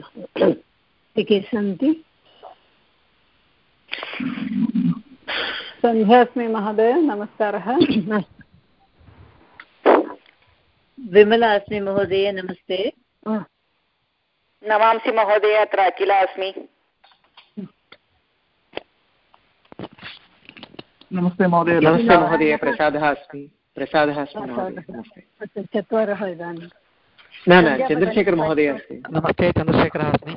के सन्ति सन्ध्या अस्मि महोदय नमस्कारः। विमला अस्मि महोदय नमस्ते। नमांसि महोदय अत्र अखिला अस्मि। नमस्ते महोदय नमस्ते महोदय प्रसादः अस्मि। प्रसादः अस्मि चत्वारः इदानीं। न न चन्द्रशेखर महोदय अस्ति। नमस्ते चन्द्रशेखरः अस्मि।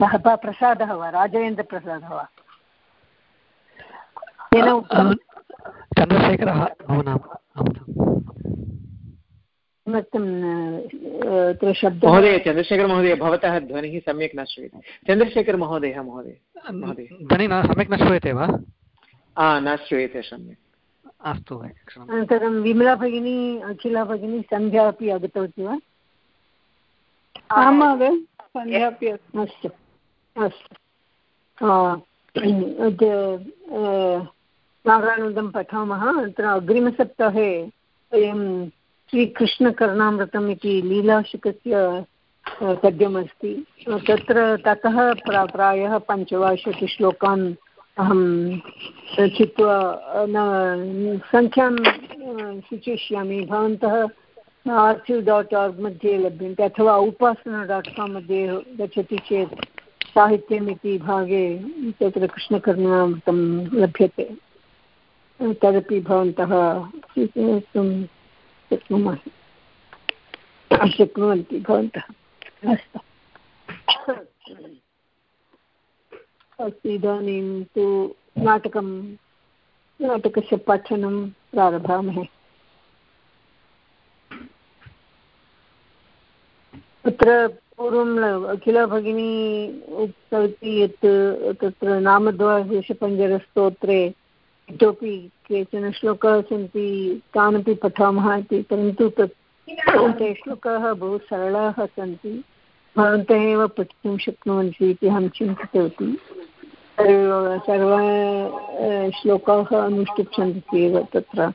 सः प्रसादः वा राजवेन्द्रप्रसादः वा? चन्द्रशेखरः महोदय चन्द्रशेखरमहोदय भवतः ध्वनिः सम्यक् न श्रूयते। चन्द्रशेखरमहोदयः महोदय महोदय। ध्वनिः न सम्यक् न श्रूयते वा? न श्रूयते सम्यक्। अस्तु अनन्तरं विमला भगिनी अखिला भगिनी सन्ध्या अपि आगतवती वा? आं महोदय सन्ध्या अपि अस्तु। अस्तु नागानन्दं पठामः। अत्र अग्रिमसप्ताहे वयं श्रीकृष्णकर्णामृतम् इति लीलाशुकस्य पद्यमस्ति। तत्र ततः प्रा प्रायः पञ्चविंशतिश्लोकान् अहं चित्वा न सङ्ख्यां सूचयिष्यामि। भवन्तः आर्चिव् डाट् आर्ग् मध्ये लभ्यन्ते, अथवा उपासना डाट् काम् मध्ये गच्छति चेत् साहित्यम् इति भागे तत्र कृष्णकर्णामृतं लभ्यते। तदपि भवन्तः स्वीकर्तुं शक्नुमः शक्नुवन्ति भवन्तः। अस्तु। अस्तु इदानीं तु नाटकं नाटकस्य पठनं प्रारभामहे। तत्र पूर्वम् अखिला भगिनी उक्तवती यत् तत्र नामद्वादशपञ्जरस्तोत्रे इतोपि केचन श्लोकाः सन्ति, तानपि पठामः इति, परन्तु तत् ते श्लोकाः बहु सरलाः सन्ति। भवन्तः एव पठितुं शक्नुवन्ति इति अहं चिन्तितवती। सर्वे श्लोकाः अनुष्ठिच्छन्ति एव तत्र।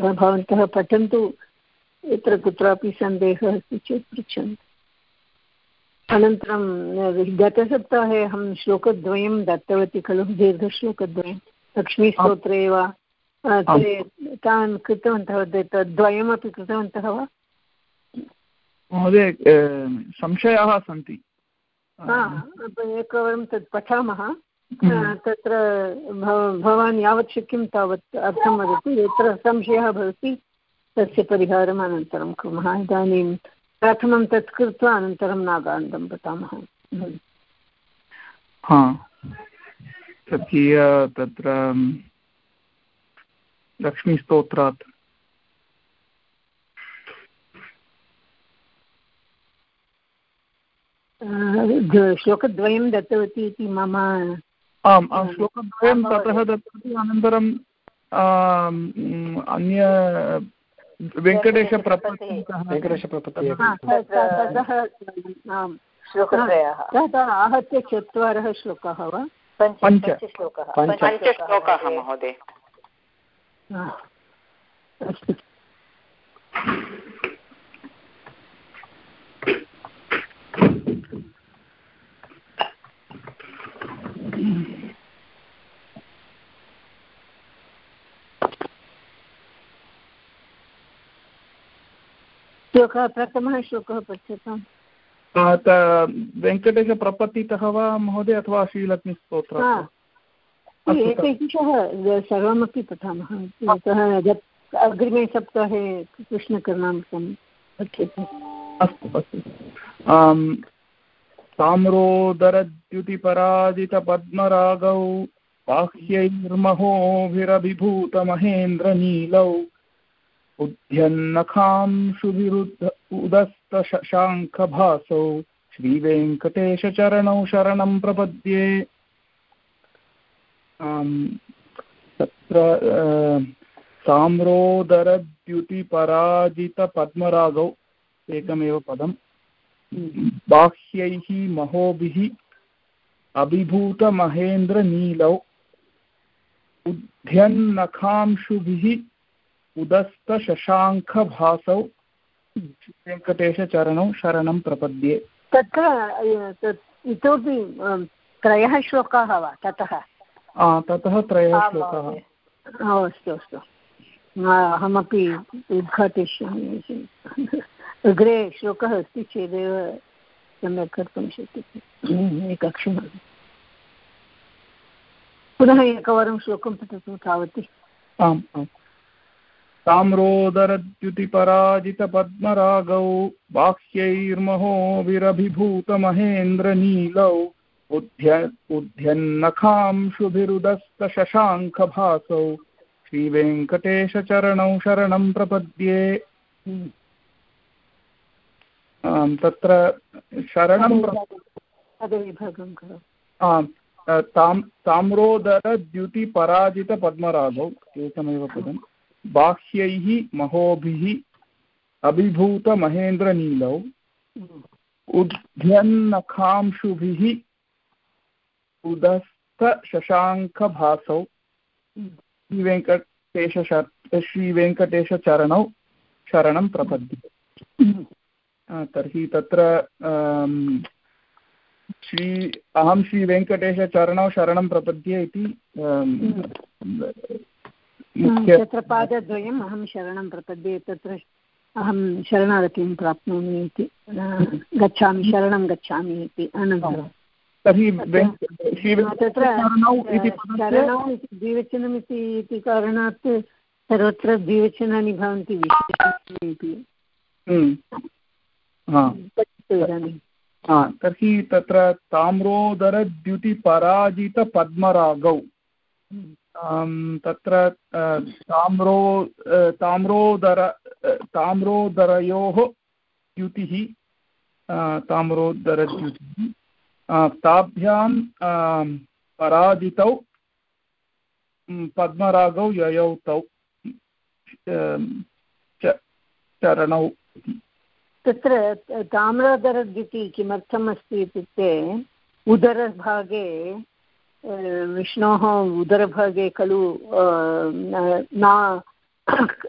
भवन्तः पठन्तु यत्र कुत्रापि सन्देहः अस्ति चेत् पृच्छन्तु। अनन्तरं गतसप्ताहे अहं श्लोकद्वयं दत्तवती खलु दीर्घश्लोकद्वयं। लक्ष्मीस्तोत्रे वा? ते तान् कृतवन्तः तद्वयमपि कृतवन्तः वा? महोदय संशयाः सन्ति। एकवारं तत् पठामः। तत्र भवान् यावत् शक्यं तावत् अर्थं वदतु। यत्र संशयः भवति तस्य परिहारम् अनन्तरं कुर्मः। इदानीं प्रथमं तत् कृत्वा अनन्तरं नागान्तं पठामः। हा। तर्हि तत्र लक्ष्मीस्तोत्रात्। श्लोकद्वयं दत्तवती इति मम आम् श्लोकद्वयं ततः दत्तवती अनन्तरं अन्य वेङ्कटेशप्रपत्तितः आहत्य चत्वारः श्लोकाः वा? पञ्च पञ्चश्लोकाः। महोदय। अस्तु। श्लोकः प्रथमः श्लोकः पठ्यताम्। वेङ्कटेशप्रपत्तितः वा महोदय अथवा श्रीलक्ष्मीस्तोत्र? एकैकशः सर्वमपि पठामः। यतः अग्रिमे सप्ताहे कृष्णकर्णामृतं पठ्यते। अस्तु अस्तु। ताम्रोदरद्युतिपराजितपद्मरागौ बाह्यैर्महोभिरभिभूतमहेन्द्रनीलौ उद्यन्नखांशुभिरुद्ध उदस्तशशाङ्खभासौ श्रीवेङ्कटेशचरणौ शरणं प्रपद्ये। तत्र साम्रोदरद्युतिपराजितपद्मरागौ एकमेव पदं बाह्यैः महोभिः अभिभूतमहेन्द्रनीलौ। उद्ध्यन्नखांशुभिः उदस्तशशाङ्खभासौ वेङ्कटेशचरणौ शरणं प्रपद्ये। तत्र इतोपि त्रयः श्लोकाः वा? ततः। ततः त्रयः श्लोकाः। अस्तु अस्तु। अहमपि उद्घाटयिष्यामि अग्रे श्लोकः अस्ति चेदेव सम्यक् कर्तुं शक्यते। एकक्षणं पुनः एकवारं श्लोकं पठतु तावति। आम् आम्। ताम्रोदरद्युतिपराजितपद्मरागौ बाह्यैर्महोभिरभिभूतमहेन्द्रनीलौ उद्ध्य उद्ध्यन्नखांशुभिरुदस्तशशाङ्खभासौ श्रीवेङ्कटेशचरणौ शरणं प्रपद्ये। तत्र शरणं आम् ताम् ताम्रोदरद्युतिपराजितपद्मरागौ एकमेव पदं बाह्यैः महोभिः अभिभूतमहेन्द्रनीलौ, उद्ध्यन्नखांशुभिः उदस्तशशाङ्खभासौ श्रीवेङ्कटेश श्रीवेङ्कटेशचरणौ शरणं प्रपद्ये तर्हि तत्र श्री अहं श्रीवेङ्कटेशचरणौ शरणं प्रपद्ये इति तत्र पादद्वयम् अहं शरणं प्रपद्ये तत्र अहं शरणागतिं प्राप्नोमि इति गच्छामि शरणं गच्छामि इति अनन्तरं। तर्हि तत्र शरणौ इति द्विवचनमिति इति कारणात् सर्वत्र द्विवचनानि भवन्ति इति। तर्हि तत्र ताम्रोदरद्युतिपराजितपद्मरागौ। तत्र ताम्रो ताम्रोदर ताम्रोदरयोः द्युतिः ताम्रोदरद्युतिः ताभ्यां पराजितौ पद्मरागौ ययौ तौ चरणौ। तत्र ताम्रादरद्युति किमर्थम् अस्ति इत्युक्ते, उदरभागे विष्णोः उदरभागे खलु ना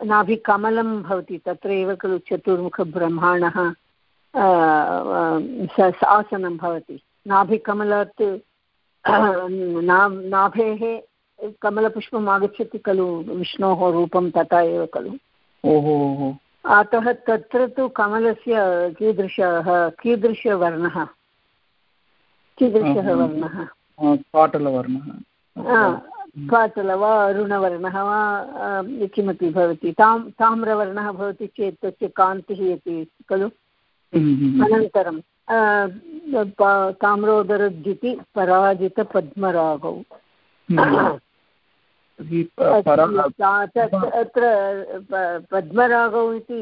नाभिकमलं भवति तत्र एव खलु चतुर्मुखब्रह्माणः आसनं भवति नाभिकमलात् नाभेः कमलपुष्पम् आगच्छति खलु विष्णोः रूपं तथा एव खलु ओहो अतः तत्र तु कमलस्य कीदृशः कीदृशवर्णः कीदृशः वर्णः पाटलवर्णः पाटल वा अरुणवर्णः वा किमपि भवति? तां ताम्रवर्णः भवति चेत् तस्य कान्तिः अपि खलु? अनन्तरं ताम्रोदरद्युति पराजितपद्मरागौ। अत्र पद्मरागौ इति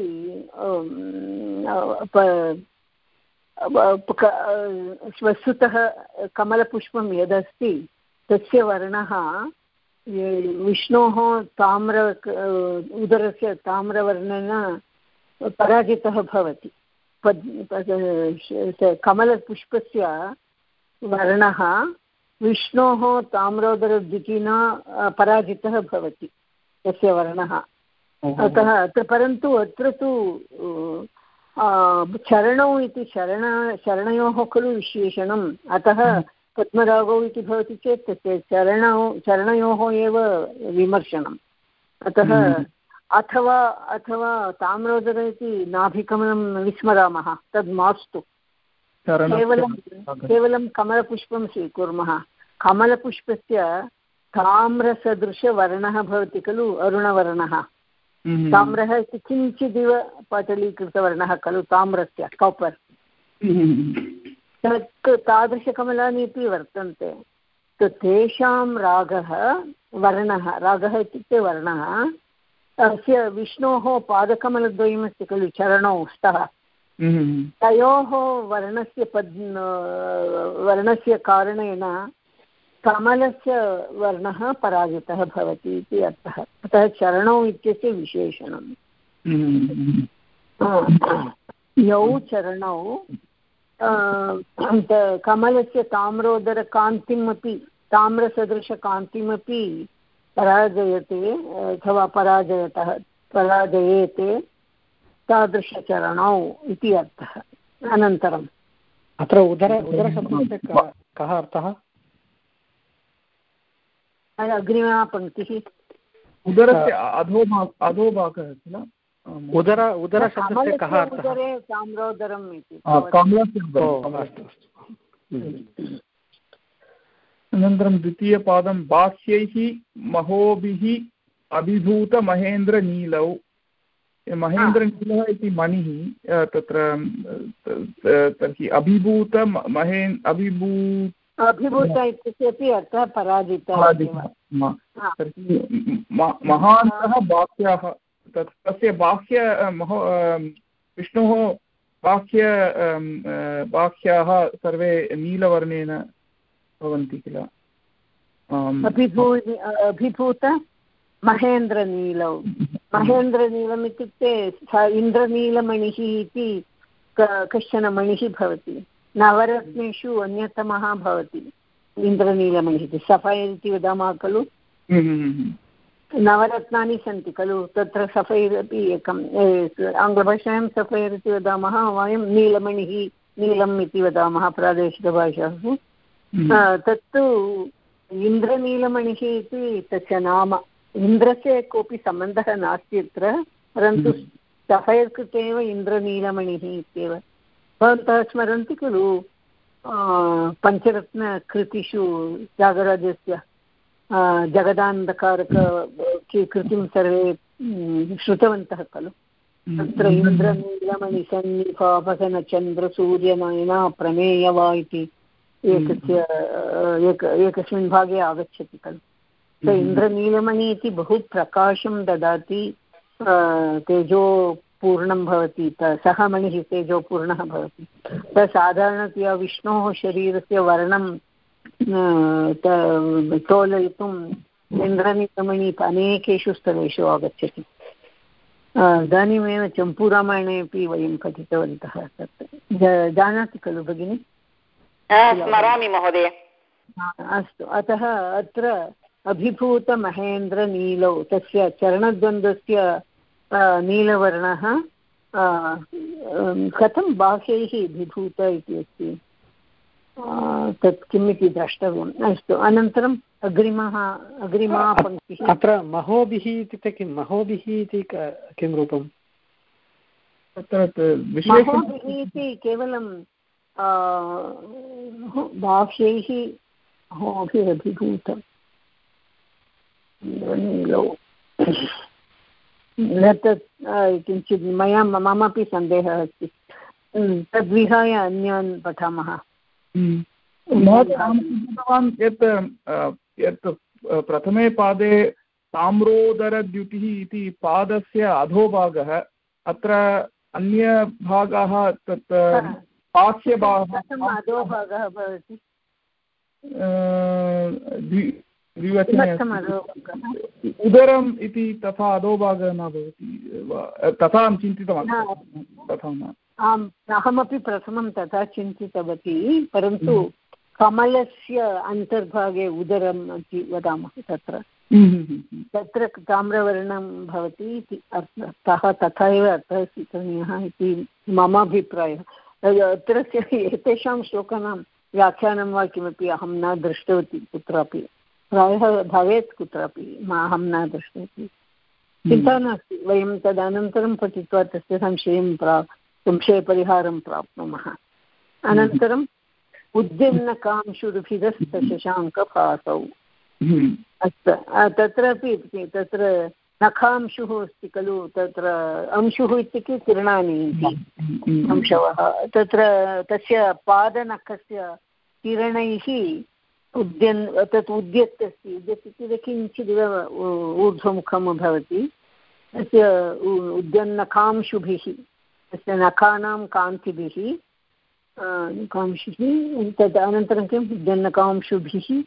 वस्तुतः कमलपुष्पं यदस्ति तस्य वर्णः विष्णोः ताम्र उदरस्य ताम्रवर्णेन पराजितः भवति. कमलपुष्पस्य वर्णः विष्णोः ताम्रोदरद्युतिना पराजितः भवति तस्य वर्णः। अतः परन्तु अत्र तु चरणौ इति शरण शरणयोः खलु विशेषणम्। अतः पद्मरागौ इति भवति चेत् तस्य चरणौ चरणयोः एव विमर्शनम्। अतः अथवा अथवा ताम्रोदर इति नाभिकमलं विस्मरामः तद् मास्तु। केवलं केवलं कमलपुष्पं स्वीकुर्मः। कमलपुष्पस्य ताम्रसदृशवर्णः भवति खलु अरुणवर्णः। ताम्रः इति किञ्चिदिव पाटलीकृतवर्णः खलु ताम्रस्य कापर्। तत् तादृशकमलानि अपि वर्तन्ते। तो तेषां रागः वर्णः रागः इत्युक्ते वर्णः तस्य विष्णोः पादकमलद्वयमस्ति खलु चरणौ स्तः। हम्म, तयोः वर्णस्य पद् वर्णस्य कारणेन कमलस्य वर्णः पराजितः भवति इति अर्थः। अतः चरणौ इत्यस्य विशेषणम् हम्म, यौ चरणौ कमलस्य ताम्रोदरकान्तिम् अपि ताम्रसदृशकान्तिमपि पराजयते अथवा पराजयतः पराजयेते तादृशचरणौ इति अर्थः। अनन्तरम्। अत्र उदर उदरशब्दस्य कः अर्थः? अग्रिमा पङ्क्तिः। उदरस्य अधोभाग अधोभागः किल उदर उदरशब्दस्य कः उदरे ताम्रोदरम् इति। अस्तु अनन्तरं द्वितीयपादं बाह्यैः महोभिः अभिभूतमहेन्द्रनीलौ। महेन्द्रनीलः इति मणिः तत्र तर्हि अभिभूत महे अभिभू अभिभूत इत्यस्य अपि अर्थः पराजितः हा। तर्हि महान्तः बाह्याः तत् तस्य बाह्य महो विष्णोः बाह्य बाह्याः सर्वे नीलवर्णेन भवन्ति किल? अभिभू अभिभूत महेन्द्रनीलौ। महेन्द्रनीलम् इत्युक्ते इन्द्रनीलमणिः इति कश्चन मणिः भवति। नवरत्नेषु अन्यतमः भवति इन्द्रनीलमणिः। इति सफैर् इति वदामः खलु? हम्म, हम्म, हम्म। नवरत्नानि सन्ति खलु? तत्र सफैर् अपि एकम् आङ्ग्लभाषायां सफैर् इति वदामः वयं नीलमणिः नीलम् इति वदामः प्रादेशिकभाषासु। तत्तु इन्द्रनीलमणिः इति तस्य नाम। इन्द्रस्य कोऽपि सम्बन्धः नास्ति अत्र परन्तु सफैर् कृते एव इन्द्रनीलमणिः इत्येव। भवन्तः स्मरन्ति खलु पञ्चरत्नकृतिषु त्यागराजस्य जगदान्धकारक की- कृतिं सर्वे श्रुतवन्तः खलु। तत्र इन्द्रनीलमणिसन्निभाभसनचन्द्रसूर्यनयना प्रमेयवा इति एकस्य एक एकस्मिन् भागे आगच्छति खलु। इन्द्रनीलमणि इति बहु प्रकाशं ददाति अ, तेजोपूर्णं भवति सः मणिः तेजोपूर्णः भवति। स साधारणतया विष्णोः शरीरस्य वर्णं तोलयितुम् इन्द्रनीलमणि अनेकेषु स्थलेषु आगच्छति। इदानीमेव चम्पूरामायणे अपि वयं पठितवन्तः तत्। जानाति खलु भगिनि? स्मरामि महोदय। अस्तु। अतः अत्र अभिभूतमहेन्द्रनीलौ तस्य चरणद्वन्द्वस्य नीलवर्णः कथं बाह्यैः विभूत इति अस्ति तत् किम् इति द्रष्टव्यम्? अस्तु अनन्तरम् अग्रिमः अग्रिमा पङ्क्तिः। अत्र महोभिः इत्युक्ते किं? महोभिः इति किं रूपं तत्र विशेषं महोभिः इति केवलं बाह्यैः न तत् किञ्चित् मया ममापि सन्देहः अस्ति। तद्विहाय अन्यान् पठामः। चिन्तितवान् यत् यत् प्रथमे पादे ताम्रोदरद्युतिः इति पादस्य अधोभागः अत्र अन्यभागाः तत् बाह्यभागः अधोभागः भवति। द्विवचने उदरम् इति तथा अधोभागः न भवति तथा अहं चिन्तितवान्। तथा न। आम् अहमपि प्रथमं तथा चिन्तितवती परन्तु कमलस्य अन्तर्भागे उदरम् इति वदामः तत्र। तत्र ताम्रवर्णं भवति इति अर्थः तथा एव अर्थः स्वीकरणीयः इति मम अभिप्रायः। अत्र एतेषां श्लोकानां व्याख्यानं वा किमपि अहं न दृष्टवती कुत्रापि। प्रायः भवेत् कुत्रापि अहं न दृष्टवती। चिन्ता नास्ति वयं तदनन्तरं पठित्वा तस्य संशयं प्रा संशयपरिहारं प्राप्नुमः। अनन्तरम् उद्यन्नकांशुरुभिदस्तशशाङ्कभासौ अस्तु तत्रापि तत्र नखांशुः अस्ति खलु तत्र अंशुः इत्युक्ते किरणानि इति। अंशवः। तत्र तस्य पादनखस्य किरणैः उद्यन् तत् उद्यत् अस्ति उद्यत् इत्युक्ते किञ्चिदिव ऊर्ध्वमुखं भवति। तस्य उद्यन्नकांशुभिः तस्य नखानां कान्तिभिः कांशुभिः तद् अनन्तरं किम्? उद्यन्नकांशुभिः।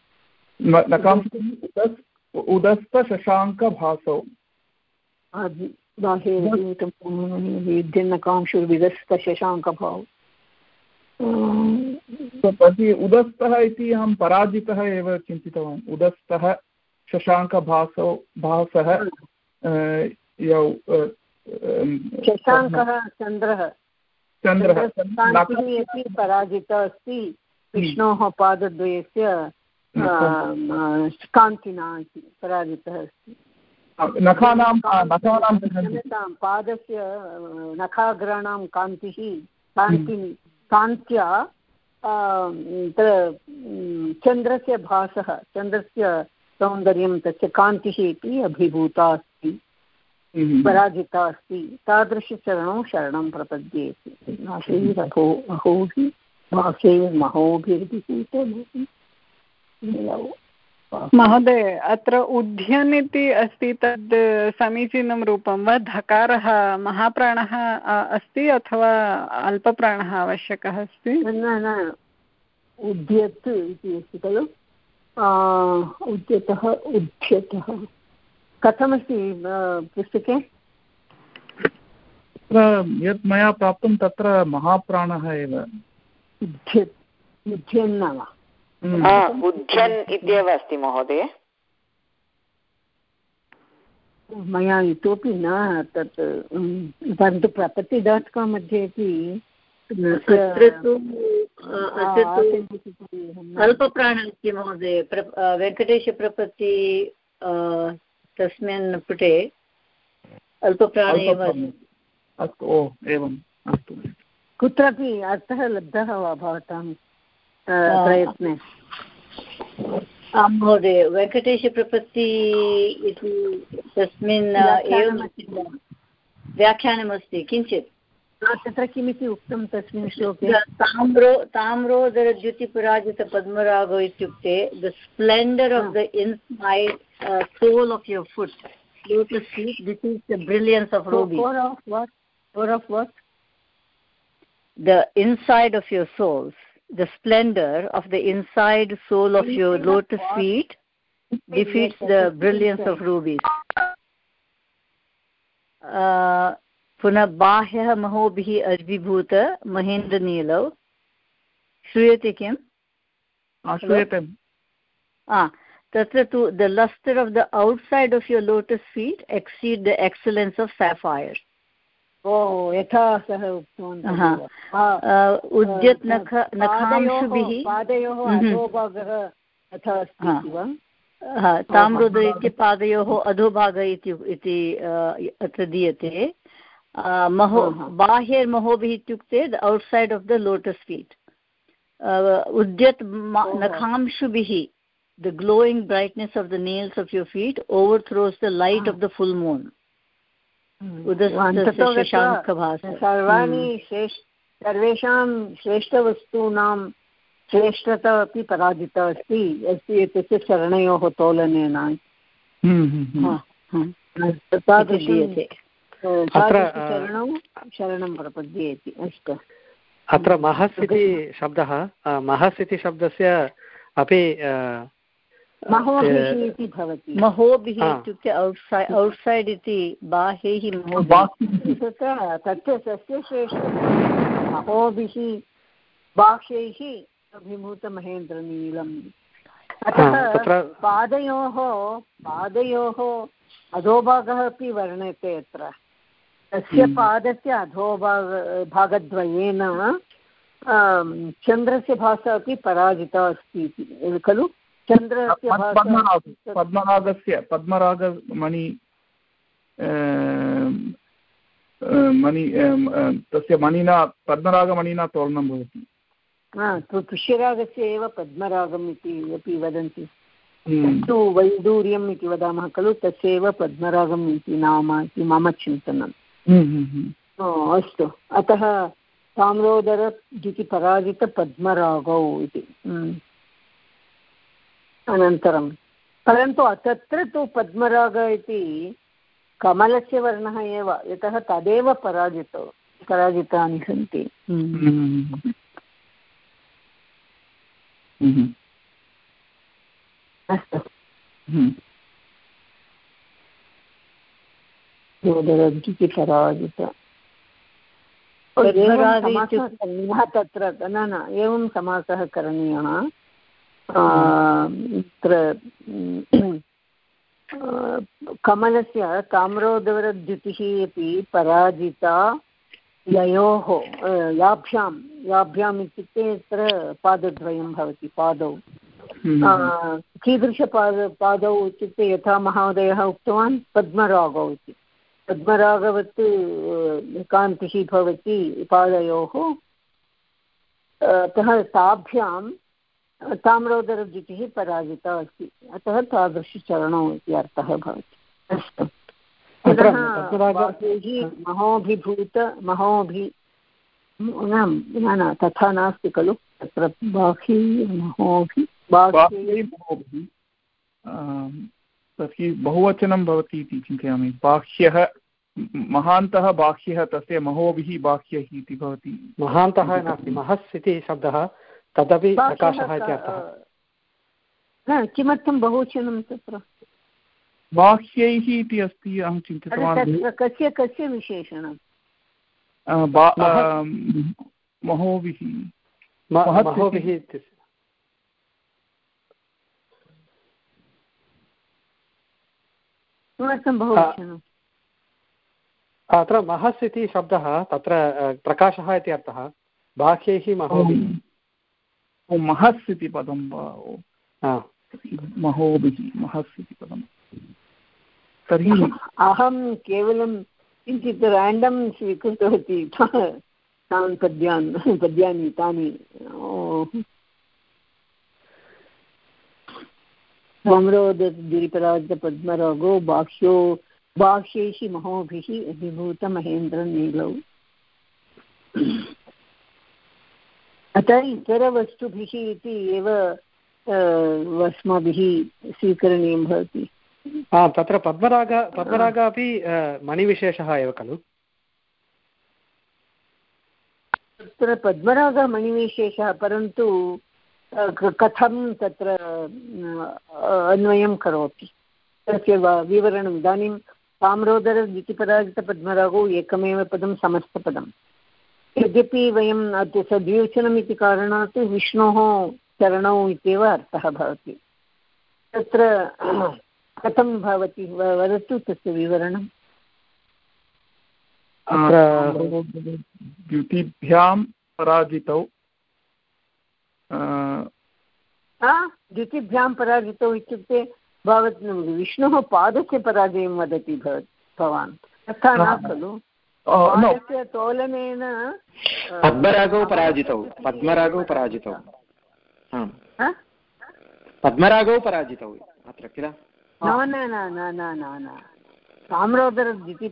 उदस्तशशाङ्कभासौ। बाह्ये उद्यन्नकांशुर्विदस्तशशाङ्कभावौ तर्हि उदस्तः इति अहं पराजितः एव चिन्तितवान्। उदस्तः शशाङ्कभासौ भासः यौ शशाङ्कः चन्द्रः। चन्द्रः। अपि पराजितः अस्ति। विष्णोः पादद्वयस्य कान्तिना इति पराजितः अस्ति। नखानां नखानां पादस्य नखाग्राणां कान्तिः कान्तिः कान्त्या चन्द्रस्य भासः चन्द्रस्य सौन्दर्यं तस्य कान्तिः इति अभिभूता अस्ति हम्म। पराजिता अस्ति तादृशचरणौ शरणं प्रपद्ये नाशैरहो अहोभिः भाषैर्महोभिर्भिभूतो महोदय अत्र उद्यन् इति अस्ति तद् समीचीनं रूपं वा? धकारः महाप्राणः अस्ति अथवा अल्पप्राणः आवश्यकः अस्ति? न न उद्यत् इति अस्ति खलु। उद्यतः उद्यतः। कथमस्ति पुस्तके? यत् मया प्राप्तं तत्र महाप्राणः एव। उद्यत् उद्यन्न। वा बुद्ध्यन् इत्येव अस्ति महोदय। मया इतोपि न तत् परन्तु प्रपत्ति डाट् काम् मध्ये अपि तत्र तु अल्पप्राण अस्ति महोदय। वेङ्कटेशप्रपत्ति तस्मिन् पुटे अल्पप्राण एव अस्तु। ओ एवम् अस्तु। कुत्रापि अर्थः लब्धः वा भवतां प्रयत्ने। आं महोदय वेङ्कटेशप्रपत्ति इति तस्मिन् एवमस्ति व्याख्यानमस्ति किञ्चित्? तत्र किमिति उक्तं तस्मिन् श्लोके? ताम्रो ताम्रोदरद्युतिपराजितपद्मरागो इत्युक्ते the splendour of the inside sole of your foot. lotus feet this is the brilliance of ruby for of what? For of what? the inside of your souls the splendor of the inside sole of your lotus feet defeats the brilliance of rubies. पुनः बाह्यः महोभिः अभिभूत महेन्द्रनीलौ श्रूयते किम् श्रूयते तत्र तु the lustre of the outside of your lotus feet exceed the excellence of sapphire ओ यथा सः उक्तवान् उद्यत् नख नखांशुभिः। पादयोः हम्म। अधोभागः तथा अस्ति वा? ताम्रोद इति पादयोः अधोभाग इति अत्र दीयते। महो बाह्यर्महोभिः इत्युक्ते the outside of the lotus feet. उद्यत् नखांशुभिः the glowing brightness of the nails of your feet overthrows the light of the full moon सर्वाणि श्रेष्ठ सर्वेषां श्रेष्ठवस्तूनां श्रेष्ठता अपि पराजिता अस्ति। अस्ति एतस्य चरणयोः तोलनेन। शरणं प्रपद्येति अस्तु। अत्र महस् इति शब्दः महस् इति शब्दस्य अपि महोभिः इति भवति। महोभिः इत्युक्ते औट्सैड् इति बाह्यैः तत्र तस्य तस्य महोभिः बाह्यैः अभिभूतमहेन्द्रनीलम्। अतः पादयोः पादयोः अधोभागः अपि वर्ण्यते अत्र। तस्य। पादस्य अधोभाग भागद्वयेन चन्द्रस्य भाषा अपि पराजिता अस्ति इति खलु? चन्द्रस्य पद्मरागस्य पद्मरागमणि मणि तस्य मणिना पद्मरागमणिना तोलनं भवति। पुष्यरागस्य एव पद्मरागम् इति अपि वदन्ति। तु वैदूर्यम् इति वदामः खलु तस्यैव पद्मरागम् इति नाम इति मम चिन्तनम्। अस्तु। अतः ताम्रोदर इति। पराजितपद्मरागौ इति अनन्तरं। परन्तु तत्र तु पद्मराग इति कमलस्य वर्णः एव यतः तदेव पराजितौ पराजितानि सन्ति। अस्तु। इति पराजित। तत्र न न एवं समासः करणीयः। तत्र कमलस्य ताम्रोदरद्युतिः अपि पराजिता ययोः याभ्यां याभ्याम् इत्युक्ते तत्र पादद्वयं भवति पादौ. हम्म। कीदृशपाद पादौ इत्युक्ते यथा महोदयः उक्तवान् पद्मरागौ इति. पद्मरागवत् कान्तिः भवति पादयोः. अतः ताभ्यां ताम्रोदरद्युतिः पराजिता अस्ति। अतः तादृशचरणौ इति अर्थः भवति। अस्तु। महोभिभूत महोभि न न तथा नास्ति खलु। तत्र बाह्ये महोभि तर्हि बहुवचनं भवति इति चिन्तयामि। बाह्यः महान्तः बाह्यः तस्य महोभिः बाह्यः इति भवति। महान्तः नास्ति। महस् इति शब्दः तदपि प्रकाशः इति अर्थः। किमर्थं बहुवचनं तत्र? बाह्यैः इति अस्ति अहं चिन्तितवान्। कस्य कस्य विशेषणं? महोभिः। महोभिः इत्यस्य किमर्थं बहुवचनम् अत्र महस् इति शब्दः तत्र प्रकाशः इति अर्थः। बाह्यैः महोभिः। महस् इति पदं वा महोभिः महस् इति पदम्। तर्हि अहं केवलं किञ्चित् स्वीकृतवती तान् पद्यान् पद्यानि तानि। बाह्यैः महोभिः अभिभूतमहेन्द्रनीलौ अतः इतरवस्तुभिः इति एव अस्माभिः स्वीकरणीयं भवति। तत्र पद्मराग पद्मराग अपि मणिविशेषः एव खलु? तत्र पद्मरागः मणिविशेषः परन्तु कथं तत्र अन्वयं करोति? तस्य विवरणम्। इदानीं ताम्रोदरद्वितिपराजितपद्मरागौ एकमेव पदं समस्तपदं यद्यपि वयं द्विवचनम् इति कारणात् विष्णोः चरणौ इत्येव अर्थः भवति। तत्र कथं भवति? वदतु तस्य विवरणम् द्युतिभ्यां पराजितौ द्युतिभ्यां पराजितौ इत्युक्ते भवत् विष्णोः पादस्य पराजयं वदति भवान्। तथा न खलु। तोलनेन पद्मरागौ पराजितौ. पद्मरागौ पराजितौ. पद्मरागौ पराजितौ. अत्र किल? न न न न न न न. साम्रोदरद्युति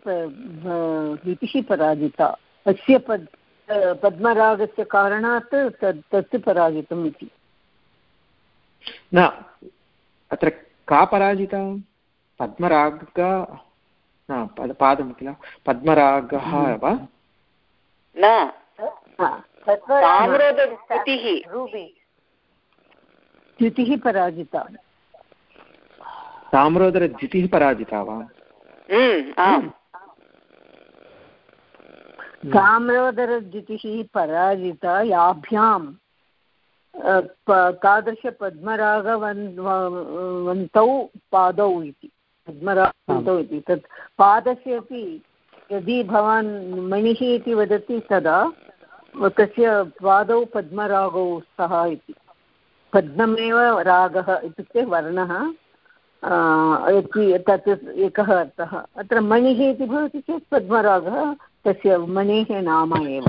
पराजिता. अस्य पद् पद्मरागस्य कारणात् तत् तत् पराजितम् इति. न. अत्र का पराजिता? पद्मराग पादं किल पद्मरागः वा न द्युतिः पराजिता ताम्रोदरद्युतिः पराजिता वा ताम्रोदरद्युतिः पराजिता याभ्यां तादृशपद्मरागवन्तौ पादौ इति पद्मरागवन्तौ इति। तत् पादस्य अपि यदि भवान् मणिः इति वदति तदा तस्य पादौ पद्मरागौ स्तः इति। पद्ममेव रागः इत्युक्ते वर्णः तत् एकः अर्थः। अत्र मणिः इति भवति चेत् पद्मरागः तस्य मणेः नाम एव।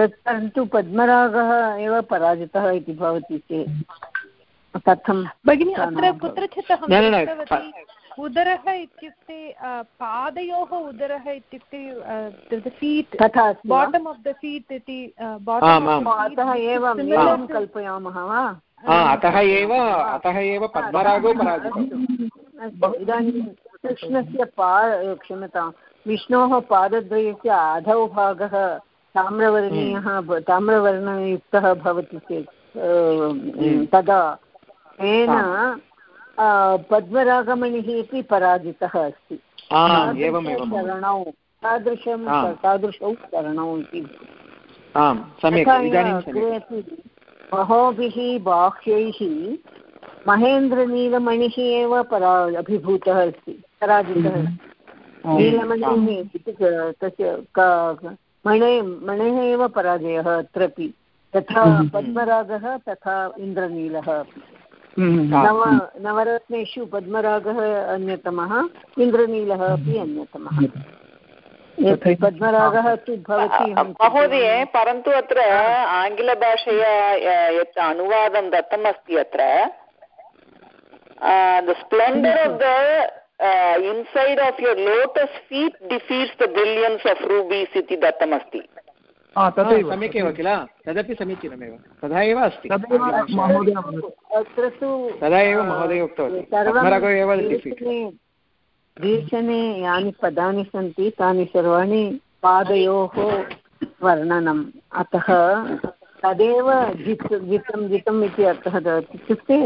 तत् परन्तु पद्मरागः एव पराजितः इति भवति चेत् कथं भगिनि अत्र कुत्रचित् उदरः इत्युक्ते पादयोः उदरः इत्युक्ते फीट् तथा बाटम् आफ् द फीट् इति अतः एव मेलं कल्पयामः वा? अतः एव अतः एव पद्मरागो इदानीं कृष्णस्य पा क्षम्यतां विष्णोः पादद्वयस्य अधौ भागः ताम्रवर्णीयः ताम्रवर्णयुक्तः भवति चेत् तदा। तेन पद्मरागमणिः अपि पराजितः अस्ति। चरणौ तादृशं तादृशौ चरणौ इति। महोभिः बाह्यैः महेन्द्रनीलमणिः एव परा अभिभूतः अस्ति पराजितः नीलमणिः इति तस्य मणे मणेः एव पराजयः अत्रापि। तथा पद्मरागः तथा इन्द्रनीलः। अपि नव नवरत्नेषु पद्मरागः अन्यतमः इन्द्रनीलः अपि अन्यतमः। पद्मरागः तु भवति महोदये परन्तु अत्र आङ्ग्लभाषया यत् अनुवादं दत्तमस्ति अत्र the splendour of the inside of your lotus feet defeats the brilliance of rubies इति दत्तमस्ति। तदेव सम्यक् एव किल? तदपि समीचीनमेव। तथा एव अस्ति अत्र तु तदा एव महोदय उक्तवती दीर्घने यानि पदानि सन्ति तानि सर्वाणि पादयोः वर्णनम्। अतः तदेव जित् जितं जितम् इति अर्थः इत्युक्ते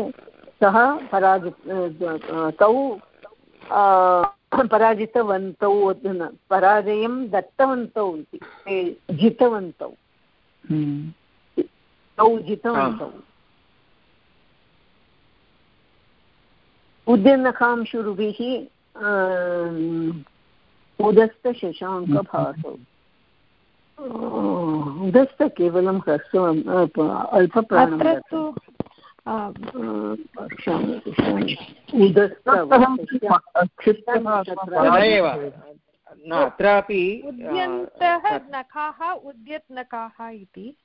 सः पराजि तौ पराजितवन्तौ पराजयं दत्तवन्तौ इति ते जितवन्तौ तौ जितवन्तौ उद्यन्नकांशुरुभिः उदस्तशशाङ्कभासौ उदस्त केवलं ह्रस्वम् अल्पप्राणं अत्रापि उद्यन्तः नखाः उद्यत् नखाः इति।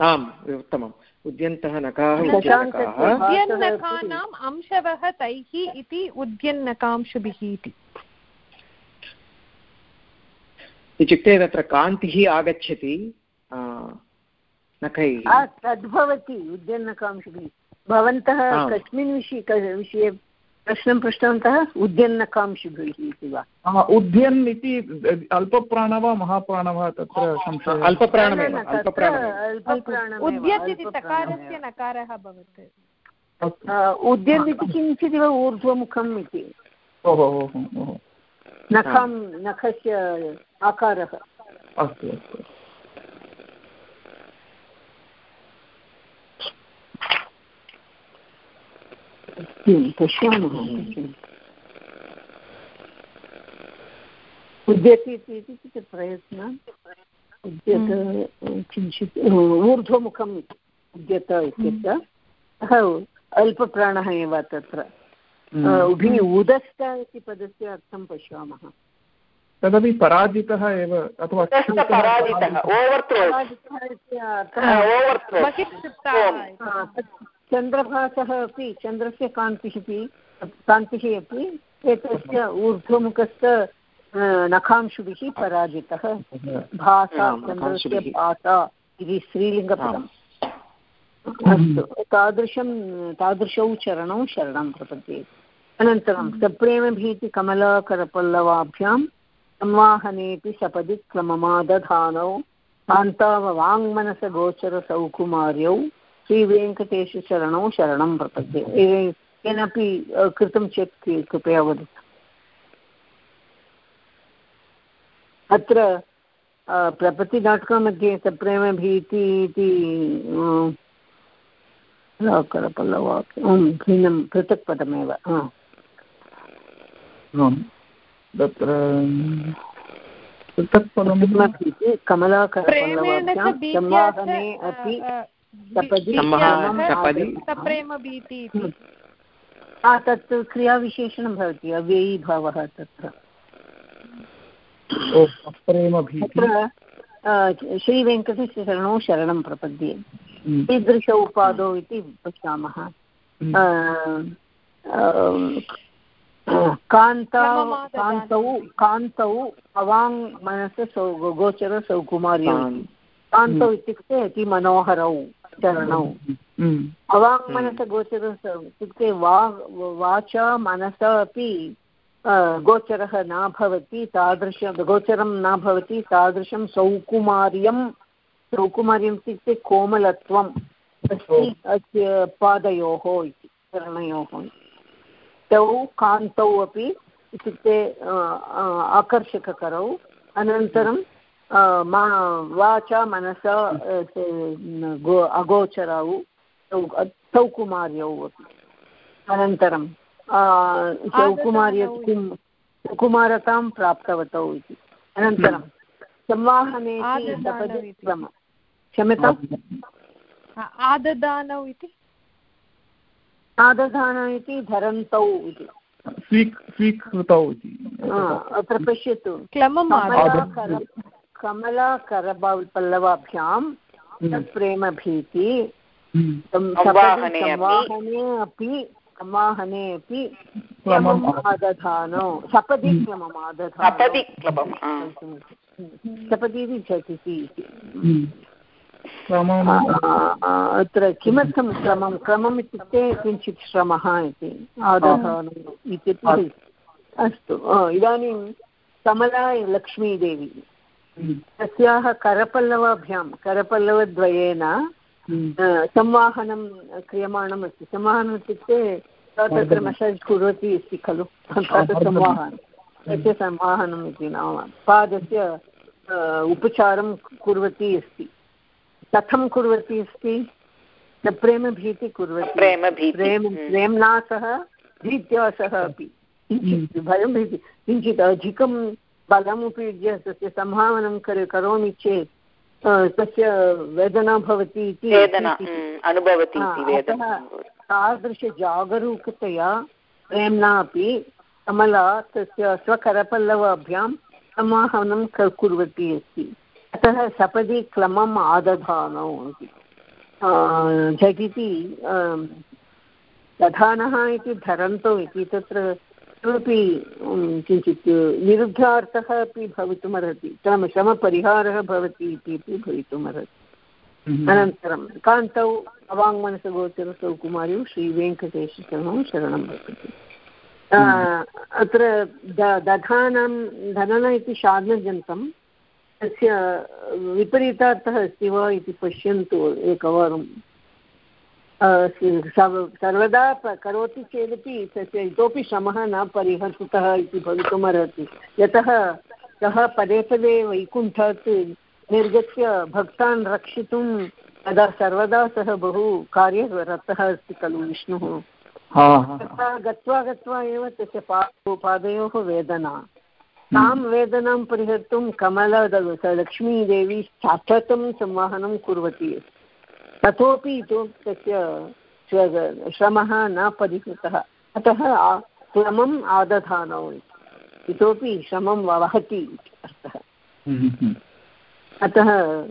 आम् उत्तमम्। उद्यन्तः नखाः उद्यन्नखानाम् अंशवः तैः इति उद्यन्नकांशभिः इति। इत्युक्ते तत्र कान्तिः आगच्छति नखैः। तद्भवति उद्यन्नकांशभिः भवन्तः कस्मिन् विषये विषये प्रश्नं पृष्टवन्तः? उद्यन्नकांशभिः इति वा? उद्यन् इति अल्पप्राण वा महाप्राण वा तत्र अल्पप्राणमेव उद्यत् इति तकारस्य नकारः भवति। उद्यन् इति किञ्चिदिव ऊर्ध्वमुखम् इति। नखं नखस्य आकारः। अस्तु अस्तु। पश्यामः उद्यति इति किञ्चित् प्रयत्न उद्यत किञ्चित् ऊर्ध्वमुखम् इति उद्यत इत्यत्र। सः अल्पप्राणः एव तत्र। उभि उदस्त इति पदस्य अर्थं पश्यामः। तदपि पराजितः एव अथवा चन्द्रभासः अपि चन्द्रस्य कान्तिः अपि कान्तिः अपि एतस्य ऊर्ध्वमुखस्थ नखांशुभिः पराजितः। भासा चन्द्रस्य भासा इति स्त्रीलिङ्गपदम्। अस्तु तादृशं तादृशौ चरणौ शरणं प्रपद्ये। अनन्तरं सप्रेमभीतिकमलाकरपल्लवाभ्यां संवाहनेऽपि सपदि क्रममादधानौ कान्ताववाङ्मनसगोचरसौकुमार्यौ श्रीवेङ्कटेशशरणौ शरणं प्रपद्ये केनापि कृतं चेत् कृपया वदतु। अत्र प्रपति डाट् काम् मध्ये सप्रेमभीति इति करपल्लवाक्यं भिन्नं पृथक् पदमेव तत्र पृथक् पदं कमलाकरपल्लवाभ्यां संवाहने अपि तत् क्रियाविशेषणं भवति अव्ययी भावः तत्र। तत्र श्रीवेङ्कटेशशरणौ शरणं प्रपद्ये। कीदृश उपादौ इति पश्यामः। कान्ता कान्तौ कान्तौ अवाङ् मनस सौ गोचर सौकुमार्यौ कान्तौ इत्युक्ते अति मनोहरौ चरणौ अवाङ् मनस गोचर इत्युक्ते वा वाचा मनसा अपि गोचरः न भवति तादृशं गोचरं न भवति तादृशं सौकुमार्यं सौकुमार्यम् इत्युक्ते कोमलत्वम् अस्ति अस्य पादयोः इति चरणयोः तौ कान्तौ अपि इत्युक्ते आकर्षककरौ अनन्तरं वाचा मनसा गो अगोचरौ सौकुमार्यौ अपि अनन्तरं सौकुमार्य कुमारतां प्राप्तवतौ इति अनन्तरं संवाहने क्षम्यताम् आददानौ इति इति धरन्तौ इति स्वीकृतौ इति अत्र पश्यतु कमलाकरपल्लवाभ्यां प्रेमभीति संवाहने अपि। संवाहने अपि आदधानौ। सपदि क्रमम् आदधानौ। सपदि इति झटिति इति अत्र किमर्थं क्रमं क्रमम् इत्युक्ते किञ्चित् श्रमः इति आदधानम् इत्यपि अस्तु। इदानीं कमला लक्ष्मीदेवी तस्याः करपल्लवाभ्यां करपल्लवद्वयेन संवाहनं क्रियमाणम् अस्ति। संवाहनम् इत्युक्ते तत्र मसाज् कुर्वती अस्ति खलु। संवाहनं। तस्य संवाहनम् इति नाम। पादस्य उपचारं कुर्वती अस्ति। कथं कुर्वती अस्ति? प्रेमभीति कुर्वति। प्रेम हम्म। प्रेम्णा सह भीत्या सह अपि। किञ्चित् भयं भीति। किञ्चित् अधिकं बलम् उपयुज्य तस्य संभावनं कर करोमि चेत् तस्य वेदना भवति इति हम्म, तादृशजागरूकतया प्रेम्णा अपि कमला तस्य स्वकरपल्लवाभ्यां संवाहनं कुर्वती अस्ति। अतः सपदि क्लमम् आदधानौ इति। झटिति दधानः इति धरन्तौ इति तत्र किमपि किञ्चित् विरुद्धार्थः अपि भवितुमर्हति श्रम श्रमपरिहारः भवति इति अपि भवितुमर्हति हम्म। अनन्तरं कान्तौ अवाङ्मनसगोचरसौ कुमार्यौ श्रीवेङ्कटेशशरणं शरणं वर्तते हम्म। अत्र दधानं धनन इति शार्नजन्तं तस्य विपरीतार्थः अस्ति वा इति पश्यन्तु एकवारं सर्वदा करोति चेदपि तस्य इतोपि श्रमः न परिहर्तितः इति भवितुमर्हति। यतः सः पदे पदे वैकुण्ठात् निर्गत्य भक्तान् रक्षितुं तदा सर्वदा सः बहु कार्यरतः अस्ति खलु विष्णुः। तथा गत्वा गत्वा एव तस्य पादो पादयोः वेदना। तां वेदनां परिहर्तुं कमला लक्ष्मीदेवी संवहनं कुर्वती ततोपि इतोपि तस्य श्रमः न परिहृतः। अतः श्रमम् आदधानौ इतोपि श्रमं वहति अर्थः। हम्म। अतः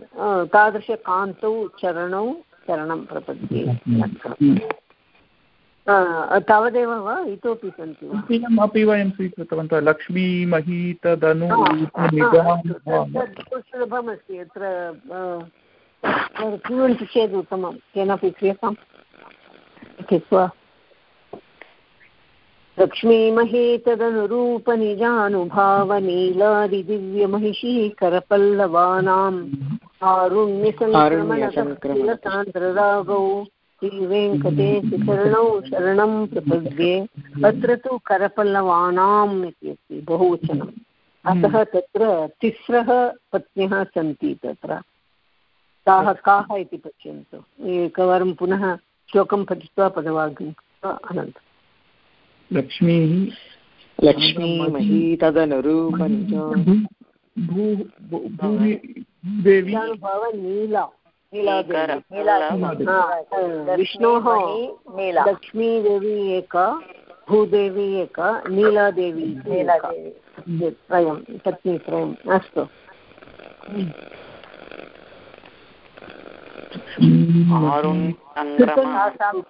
तादृशकान्तौ चरणौ चरणं प्रपद्ये। तावदेव वा? इतोपि सन्ति वा? अपि वयं स्वीकृतवन्तः। लक्ष्मीमही तदनु सुलभमस्ति। अत्र क्रियन्ति चेत् उत्तमं केनापि क्रियताम् कृत्वा लक्ष्मीमही तदनुरूपनिजानुभावनीलादिदिव्यमहिषी करपल्लवानाम् आरुण्यसङ्क्रमणसान्द्ररागौ श्रीवेङ्कटेशचरणौ शरणं प्रपद्ये अत्र तु करपल्लवानाम् इति अस्ति बहुवचनम् अतः तत्र तिस्रः पत्न्यः सन्ति तत्र ताः काः इति पश्यन्तु। एकवारं पुनः श्लोकं पठित्वा पदवाग्यम् अनन्तरं लक्ष्मीः लक्ष्मीमही तदनुरूपं विष्णोः लक्ष्मीदेवी एका भूदेवी एका नीलादेवी त्रयं पत्नीत्रयम् अस्तु।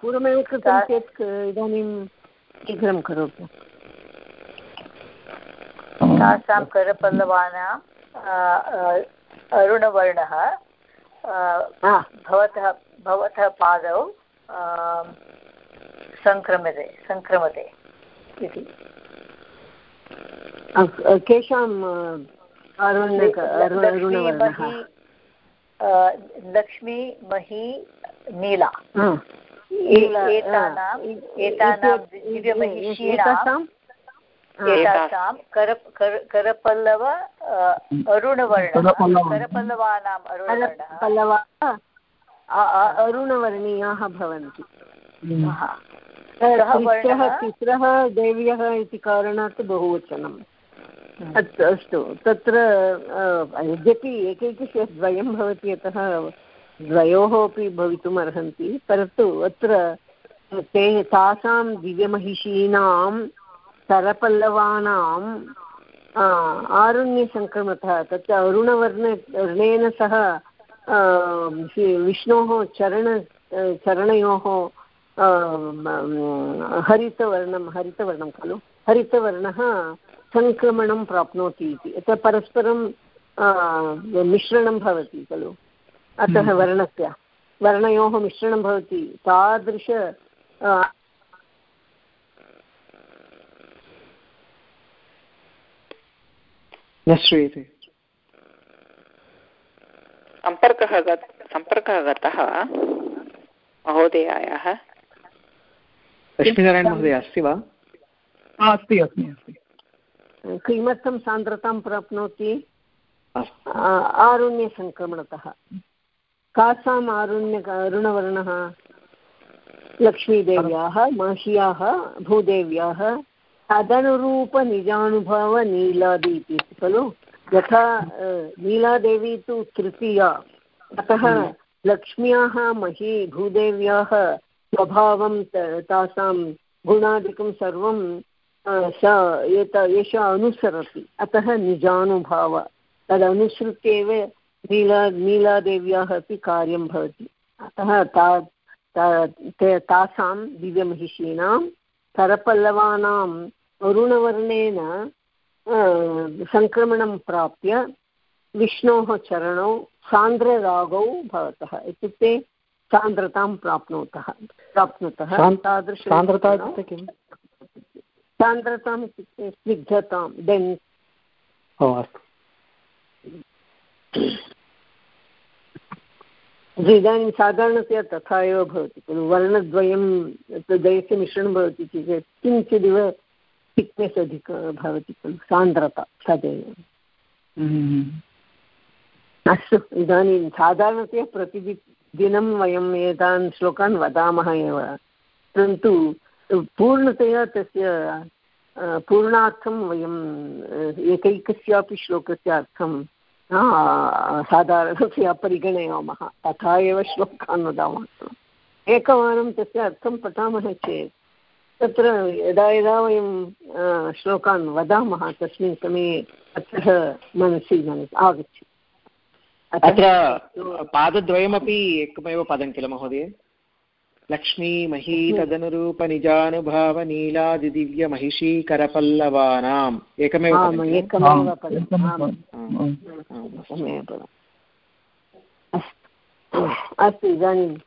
पूर्वमेव कृतं चेत् इदानीं शीघ्रं करोतु। तासां करपल्लवानां अरुणवर्णः भवतः भवतः पादौ सङ्क्रमते सङ्क्रमते इति। केषाम् लक्ष्मी मही नीला एतानां एतासां कर करपल्लव अरुणवर्णः करपल्लवानाम् अरुणवर्णः अरुणवर्णीयाः भवन्ति तिस्रः देव्यः इति कारणात् बहुवचनम् अस्तु अस्तु। तत्र यद्यपि एकैकस्य द्वयं भवति अतः द्वयोः अपि भवितुम् अर्हन्ति। परन्तु अत्र ते तासां दिव्यमहिषीणां सरपल्लवानाम् आरुण्यसङ्क्रमतः तत्र अरुणवर्ण, वर्णेन सह विष्णोः चरण चरणयोः हरितवर्णं हरितवर्णं खलु। हरितवर्णः सङ्क्रमणं प्राप्नोति इति। अतः परस्परं मिश्रणं भवति खलु। अतः हम्म। वर्णस्य वर्णयोः मिश्रणं भवति। तादृश न श्रूयते। सम्पर्कः सम्पर्कः गतः महोदयायाः। लक्ष्मीनारायणमहोदय अस्ति वा? अस्ति अस्ति अस्ति। किमर्थं सान्द्रतां प्राप्नोति? आरुण्यसङ्क्रमणतः। कासाम् आरुण्य अरुणवर्णः लक्ष्मीदेव्याः महर्ष्याः भूदेव्याः तदनुरूपनिजानुभवनीलादि इति खलु? यथा नीलादेवी तु तृतीया। अतः हम्म। लक्ष्म्याः मही भूदेव्याः स्वभावं तासां गुणादिकं सर्वं स एत एषा अनुसरति। अतः निजानुभाव। तदनुसृत्य एव नीला नीलादेव्याः अपि कार्यं भवति। अतः ता तासां दिव्यमहिषीणां करपल्लवानाम् अरुणवर्णेन सङ्क्रमणं प्राप्य विष्णोः चरणौ सान्द्ररागौ भवतः। इत्युक्ते सान्द्रतां प्राप्नोतः प्राप्नुतः तादृश सान्द्रता इत्युक्ते किम्? सान्द्रताम् इत्युक्ते स्निग्धतां डेन् ओ अस्तु इदानीं साधारणतया तथा एव भवति खलु वर्णद्वयं द्वयस्य मिश्रणं भवति चेत् किञ्चिदिव थिक्नेस् अधिक भवति खलु सान्द्रता तदेव अस्तु इदानीं साधारणतया प्रतिदिनं वयम् एतान् श्लोकान् वदामः एव परन्तु पूर्णतया तस्य पूर्णार्थं वयम् एकैकस्यापि श्लोकस्य अर्थं साधारणतया परिगणयामः तथा एव श्लोकान् वदामः। एकवारं तस्य अर्थं पठामः चेत् तत्र यदा यदा वयं श्लोकान् वदामः तस्मिन् समये अर्थः मनसि मनसि आगच्छति। अत्र पादद्वयमपि एकमेव पदं किल महोदय? लक्ष्मी मही तदनुरूपनिजानुभावनीलादिदिव्यमहिषी करपल्लवानाम् एकमेव अस्तु इदानीं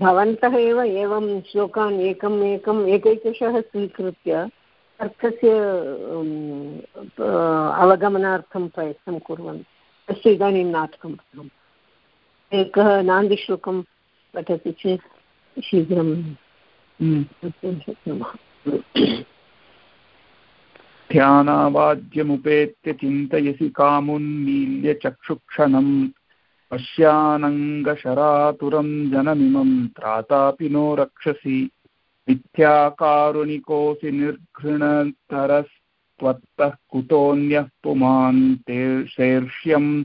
भवन्तः एव एवं श्लोकान् एकम् एकम् एकैकशः स्वीकृत्य अर्थस्य अवगमनार्थं प्रयत्नं कुर्वन्ति अस्तु इदानीं नाटकं एकः नान्दिश्लोकं पठति चेत्। शीघ्रं कर्तुं शक्नुमः। ध्यानावाद्यमुपेत्य चिन्तयसि कामुन्मील्य चक्षुक्षणम् पश्यानङ्गशरातुरं जनमिमं त्रातापि नो रक्षसि। मिथ्याकारुणिकोऽसि निर्घृणतरस्त्वत्तः कुतोऽन्यः पुमान् ते शैर्ष्यं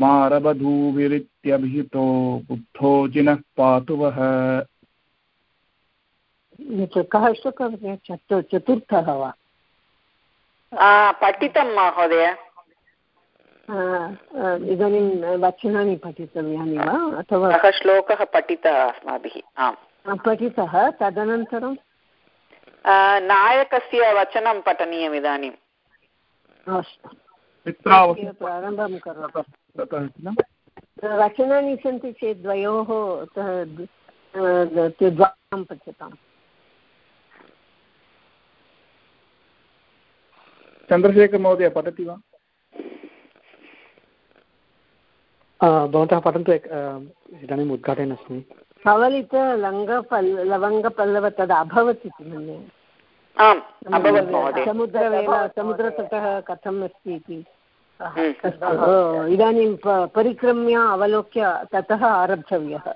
मारबधूविरित्यभिहितो बुद्धो जिनः पातु वः। कः श्लोकः चतुर्थः वा? पठितं महोदय। इदानीं वचनानि पठितव्यानि वा? अथवा कः श्लोकः पठितः अस्माभिः आम्। पठितः। तदनन्तरं? नायकस्य वचनं पठनीयम् इदानीम्। अस्तु। प्रारम्भं करोतु। वचनानि सन्ति चेत् द्वयोः द्वाभ्यां पठ्यताम्। चन्द्रशेखरमहोदय पठति वा? भवन्तः पठन्तु इदानीम् उद्घाटयन् अस्मि। कवलित लङ्गपल् लवङ्गपल्लव तद् अभवत् इति मन्ये। समुद्रवेला समुद्रतटः कथम् अस्ति इति। हम्म। इदानीं परिक्रम्य अवलोक्य ततः आरब्धव्यः।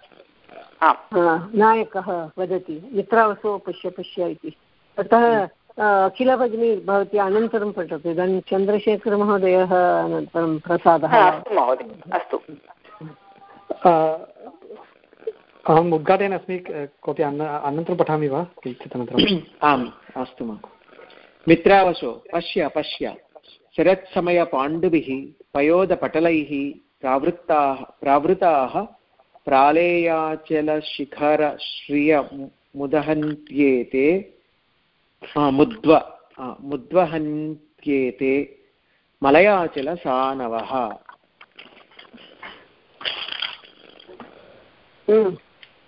नायकः वदति मित्रावसो पश्य पश्य इति। ततः अखिल भगिनी भवती अनन्तरं पठतु इदानीं चन्द्रशेखरमहोदयः अनन्तरं प्रसादः। अस्तु महोदय अस्तु। अहम् उद्घाटयन् अस्मि कोऽपि अन्न अनन्तरं पठामि वा? किञ्चित् अनन्तरम् आम् अस्तु मा। मित्रावशो पश्य पश्य। शरत्समयपाण्डुभिः पयोदपटलैः प्रावृत्ताः प्रावृताः प्रालेयाचलशिखरश्रियमुदहन्त्येते मुद्व मुद्वहन्त्येते मलयाचलसानवः हम्म।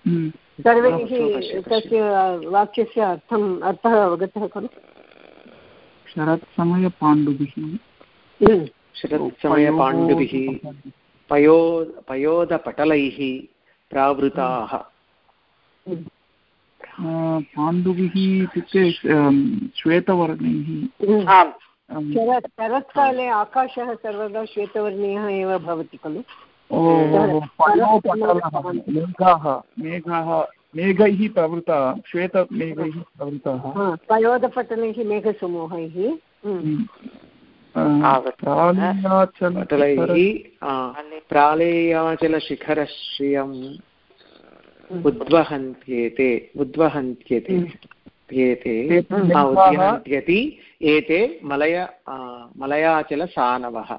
हम्म। सर्वैः। तस्य वाक्यस्य अर्थम् अर्थः अवगतः खलु शरत्समयपाण्डुभिः हम्म। शरत्समयपाण्डुभिः पयो पयोदपटलैः प्रावृताः पाण्डुभिः इत्युक्ते अं, श्वेतवर्णैः हम्म। आम्। अं, शरत्काले आकाशः सर्वदा श्वेतवर्णीयः एव भवति खलु? मेघाः मेघाः मेघैः प्रवृताः श्वेतमेघैः प्रवृताः हा, पयोदपटलैः मेघसमूहैः। हम्म। प्राणियाचल पटलैः आ, प्रालेयाचलशिखरश्रियम् उद्वहन्त्येते उद्वहन्त्येते एते एते उद्वहन्त्यति एते मलय मलयाचलसानवः।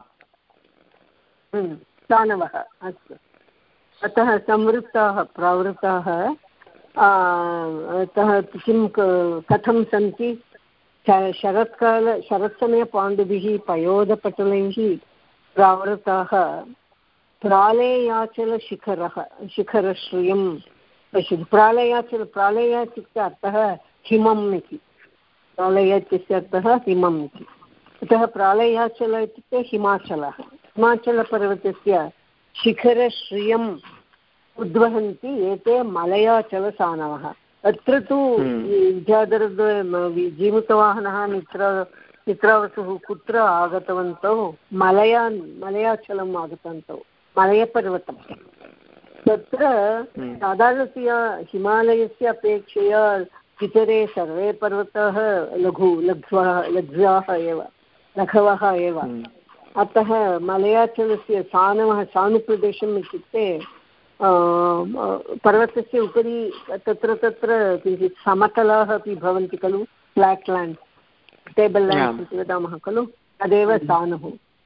हम्म, सानवः अस्तु। अतः संवृत्ताः प्रावृत्ताः आ, अतः किं कथं सन्ति? शरत्काल शरत्समयपाण्डुभिः पयोदपटलैः प्रावृताः प्रालेयाचलशिखरः शिखरश्रियं पश्यतु प्रालयाचल प्रालय इत्युक्ते अर्थः हिमम् इति। प्रालय इत्यस्य अर्थः हिमम् इति। अतः प्रालयाचल इत्युक्ते हिमाचलः। हिमाचलपर्वतस्य शिखरश्रियम् उद्वहन्ति एते मलयाचलसानवः। अत्र तु विद्याधरद्वय जीवितवाहनः मित्र मित्रावसुः कुत्र आगतवन्तौ? मलया मलयाचलम् आगतवन्तौ। मलयपर्वतं तत्र साधारणतया हिमालयस्य अपेक्षया इतरे सर्वे पर्वताः लघु लघ्वः लघ्वाः एव लघवः एव। अतः मलयाचलस्य सानवः सानुप्रदेशम् इत्युक्ते पर्वतस्य उपरि तत्र तत्र किञ्चित् समतलाः अपि भवन्ति खलु फ्लाट् लेण्ड् टेबल् लेण्ड् इति वदामः खलु तदेव सानुः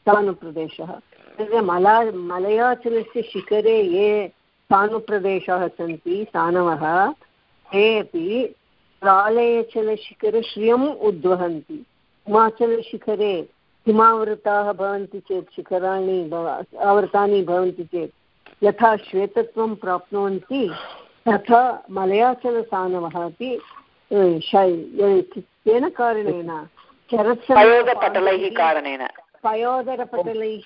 सानुप्रदेशः। मला मलयाचलस्य शिखरे ये सानुप्रदेशाः सन्ति सानवः ते अपि प्रालयचलशिखरश्रियम् उद्वहन्ति। हिमाचलशिखरे हिमावृताः भवन्ति चेत् शिखराणि आवृतानि भवन्ति चेत् यथा श्वेतत्वं प्राप्नुवन्ति तथा मलयाचलसानवः अपि केन कारणेन पयोदपटलैः कारणेन। पयोदरपटलैः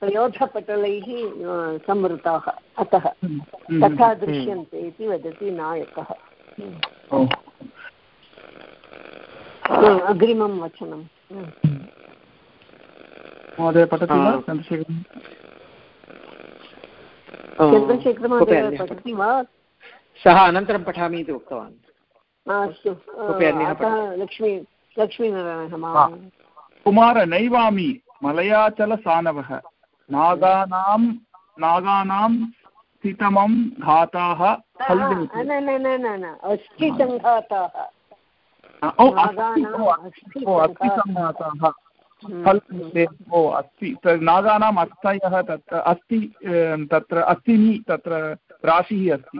पयोधपटलैः अ, संवृताः अतः तथा दृश्यन्ते इति वदति नायकः। अग्रिमं वचनं। महोदय पठति वा? चन्द्रशेखरमहोदय? पठति वा? सः अनन्तरं पठामि इति उक्तवान्। अस्तु। अतः लक्ष्मी लक्ष्मीनारायणः कुमार नैवामि मलयाचलसानवः। नागानां नागानां स्थितमं घाताः हल्देति न न न न न अस्थिसङ्घाताः ओ अस्ति नागानाम् अस्थयः तत्र अस्ति तत्र अस्तिनि तत्र राशिः अस्ति।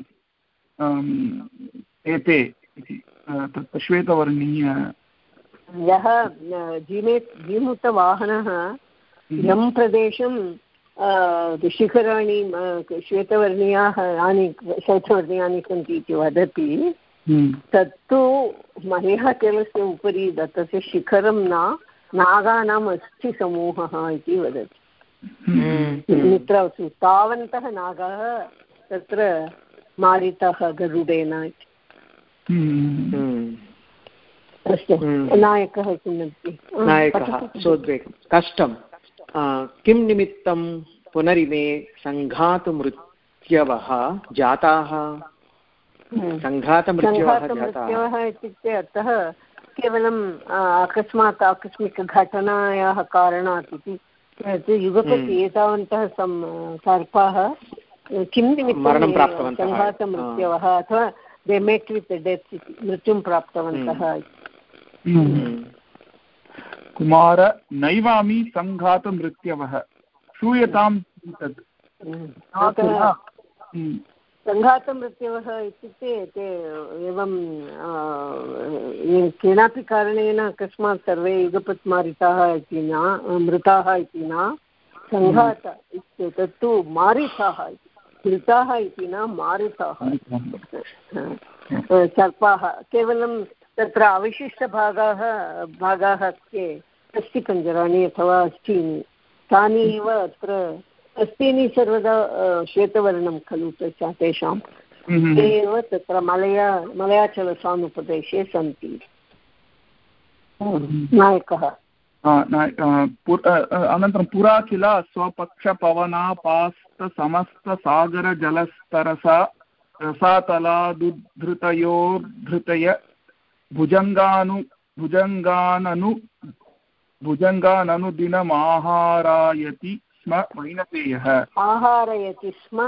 एते इति तत्र श्वेतवर्णीय यः जीमे जीमूतवाहनः यं प्रदेशं शिखराणि श्वेतवर्णीयाः यानि श्वेतवर्णीयानि सन्ति इति वदति तत्तु मह्यकेलस्य उपरि दत्तस्य शिखरं न नागानाम् अस्थिसमूहः इति वदति मित्रवसु तावन्तः नागाः तत्र मारिताः गरुडेन इति अस्तु नायकः किं नायकः सोद्वेगं कष्टं किं निमित्तं पुनरिमे सङ्घातमृत्यवः जाताः? सङ्घातमृत्यवः इत्युक्ते अतः केवलम् अकस्मात् आकस्मिकघटनायाः कारणात् इति युगपति एतावन्तः सर्पाः किं निमित्तं सङ्घातमृत्यवः अथवा दे मेट् वित् डेत् मृत्युं प्राप्तवन्तः कुमार नैवामि सङ्घातमृत्यवः श्रूयतां तत्। सङ्घातमृत्यवः इत्युक्ते ते एवं केनापि कारणेन अकस्मात् सर्वे युगपत् मारिताः इति न मृताः इति न सङ्घात इत्येतत् तु मारिताः इति मृताः इति न मारिताः सर्पाः केवलं तत्र अवशिष्टभागाः भागाः के अस्थिपञ्जराणि अथवा अस्थीनि तानि एव अत्र अस्तीनि सर्वदा श्वेतवर्णं खलु तेषां। हम्म। ते एव तत्र मलया मलयाचलसानुप्रदेशे सन्ति। नायकः। अनन्तरं पुरा किल स्वपक्षपवनापास्तसमस्तसागरजलस्तरसा रसातलादुद्धृतयोद्धृतय भुजङ्गानु भुजङ्गाननु स्म वैनतेयः। आहारयति स्म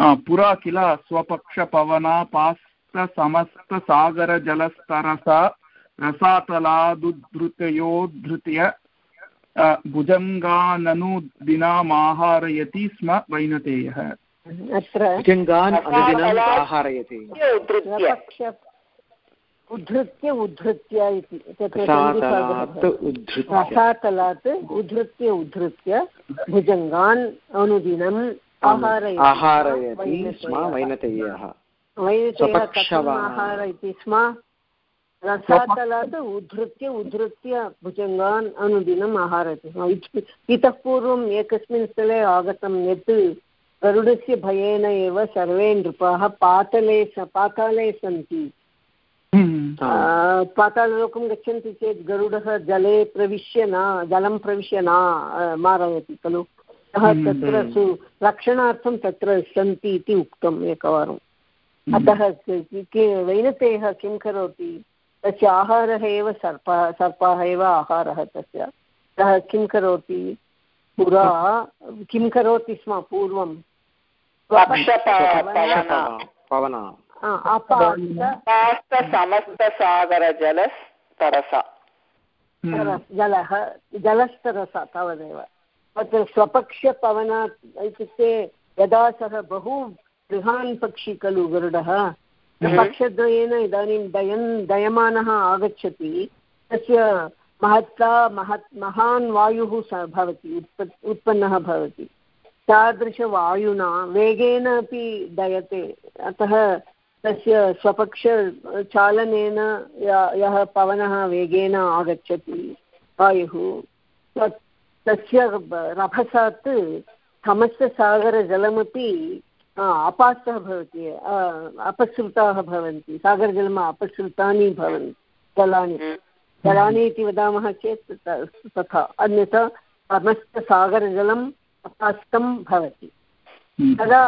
पुरा किल स्वपक्षपवनापास्तसमस्तसागरजलस्तरसा रसातलादुद्धृतयोद्धृत्य भुजङ्गाननुदिनामाहारयति स्म वैनतेयः। अत्र आहारयति। उद्धृत्य उद्धृत्य इति। रसातलात् उद्धृत्य। उद्धृत्य भुजङ्गान् अनुदिनम् आहारयति। स्म वैनतयः। आहारयति स्म। रसातलात् उद्धृत्य उद्धृत्य भुजङ्गान् अनुदिनम् आहारयति। स्म इतः पूर्वम् एकस्मिन् स्थले आगतं यत् गरुडस्य भयेन एव सर्वे नृपाः पातले पाताले सन्ति। पाताललोकं गच्छन्ति चेत् गरुडः जले प्रविश्य न जलं प्रविश्य न मारयति खलु? अतः तत्र सु रक्षणार्थं तत्र सन्ति इति उक्तम् एकवारम्। अतः वैनतेयः किं करोति? तस्य आहारः एव सर्पः सर्पाः एव आहारः तस्य। अतः किं करोति? पुरा किं करोति स्म पूर्वं? पवना। समस्तसागरजलस्तरसा जलः जलस्तरसा तावदेव तत्र स्वपक्षपवनात् इत्युक्ते यदा सः बहु बृहान् पक्षी खलु गरुडः पक्षद्वयेन इदानीं दयन् दयमानः आगच्छति तस्य महत्ता महत् महान् वायुः स भवति उत्पत् उत्पन्नः भवति तादृशवायुना वेगेन अपि दयते अतः तस्य स्वपक्षचालनेन यः पवनः वेगेन आगच्छति वायुः तस्य रभसात् समस्तसागरजलमपि अपास्तः भवति अपसृताः भवन्ति सागरजलम् अपसृतानि भवन्ति जलानि हम्म। जलानि इति वदामः चेत् तथा अन्यथा समस्तसागरजलम् अपास्तं भवति हम्म। तदा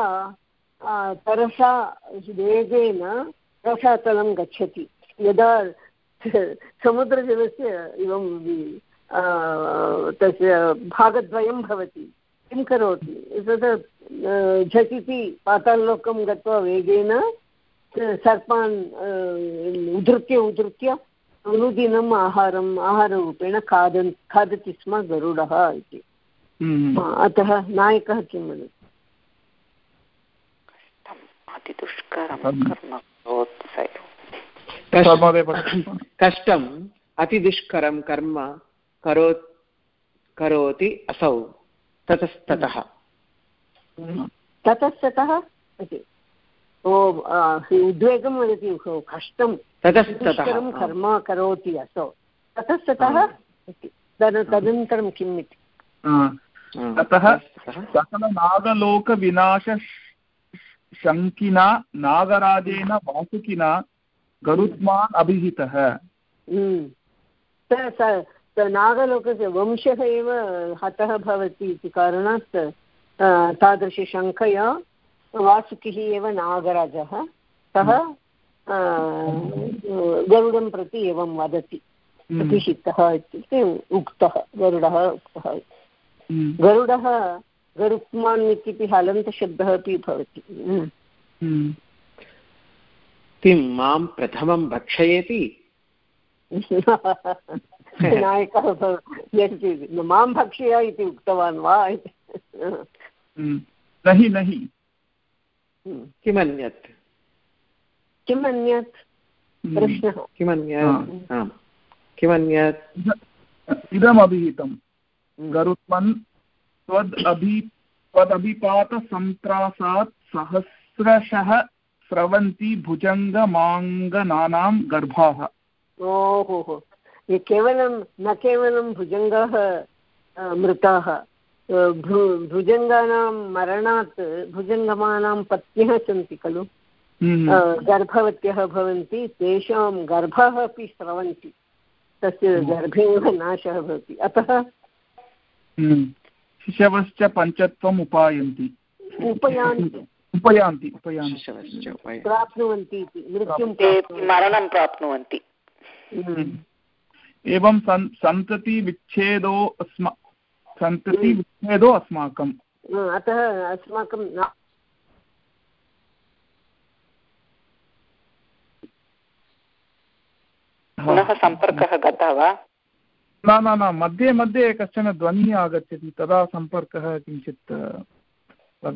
तरसा वेगेन रसातलं गच्छति। यदा समुद्रजलस्य एवं तस्य भागद्वयं भवति। किं करोति? तत् झटिति पाताललोकं गत्वा वेगेन सर्पान् उद्धृत्य उद्धृत्य अनुदिनम् आहारम् आहाररूपेण खादन् खादति स्म गरुडः इति। हम्म। अतः नायकः किं वदति? कष्टं अतिदुष्करं कर्म करो करोति असौ। ततस्ततः। ततस्ततः? इति। ओ उद्वेगं वदति कष्टं। ततस्ततः। कर्म करोति असौ। ततस्ततः? तदनन्तरं किम् इति? ततः सकलनागलोकविनाश शङ्किना नागराजेन वासुकिना गरुत्मान् अभिहितः। नागलोकस्य वंशः एव हतः भवति इति कारणात् तादृशशङ्कया वासुकिः एव नागराजः सः गरुडं प्रति एवं वदति। अभिहितः इत्युक्ते उक्तः गरुडः उक्तः। गरुडः गरुत्मान् इत्यपि हलन्तशब्दः अपि भवति किं माँ प्रथमं भक्षयति? नायकः माँ भक्षय इति उक्तवान् वा? नहि नहि किमन्यत्? किमन्यत्? प्रश्नः। किमन्यत्? किमन्यत्? इदमभिहितं। गरुत्मन् त्वद् अभि त्वदभिपातसन्त्रासात् सहस्रशः स्रवन्ति भुजङ्गमाङ्गनानां गर्भाः। ओहो हो केवलं न केवलं भुजङ्गाः मृताः भुजङ्गानां मरणात् भुजङ्गमानां पत्न्यः सन्ति खलु? हम्म। गर्भवत्यः भवन्ति तेषां गर्भाः अपि स्रवन्ति। तस्य गर्भे एव नाशः भवति। अतः हम्म। शिशवश्च पञ्चत्वम् उपायन्ति। उपयान्ति। उपयान्ति उपयान्ति। प्राप्नुवन्ति इति मृत्युं मरणं प्राप्नुवन्ति। हम्म। एवं सन् सन्ततिविच्छेदो अस्मा सन्ततिविच्छेदो अस्माकम्। अतः अस्माकं पुनः सम्पर्कः गतः वा? न न न मध्ये मध्ये कश्चन ध्वनिः आगच्छति तदा सम्पर्कः किञ्चित्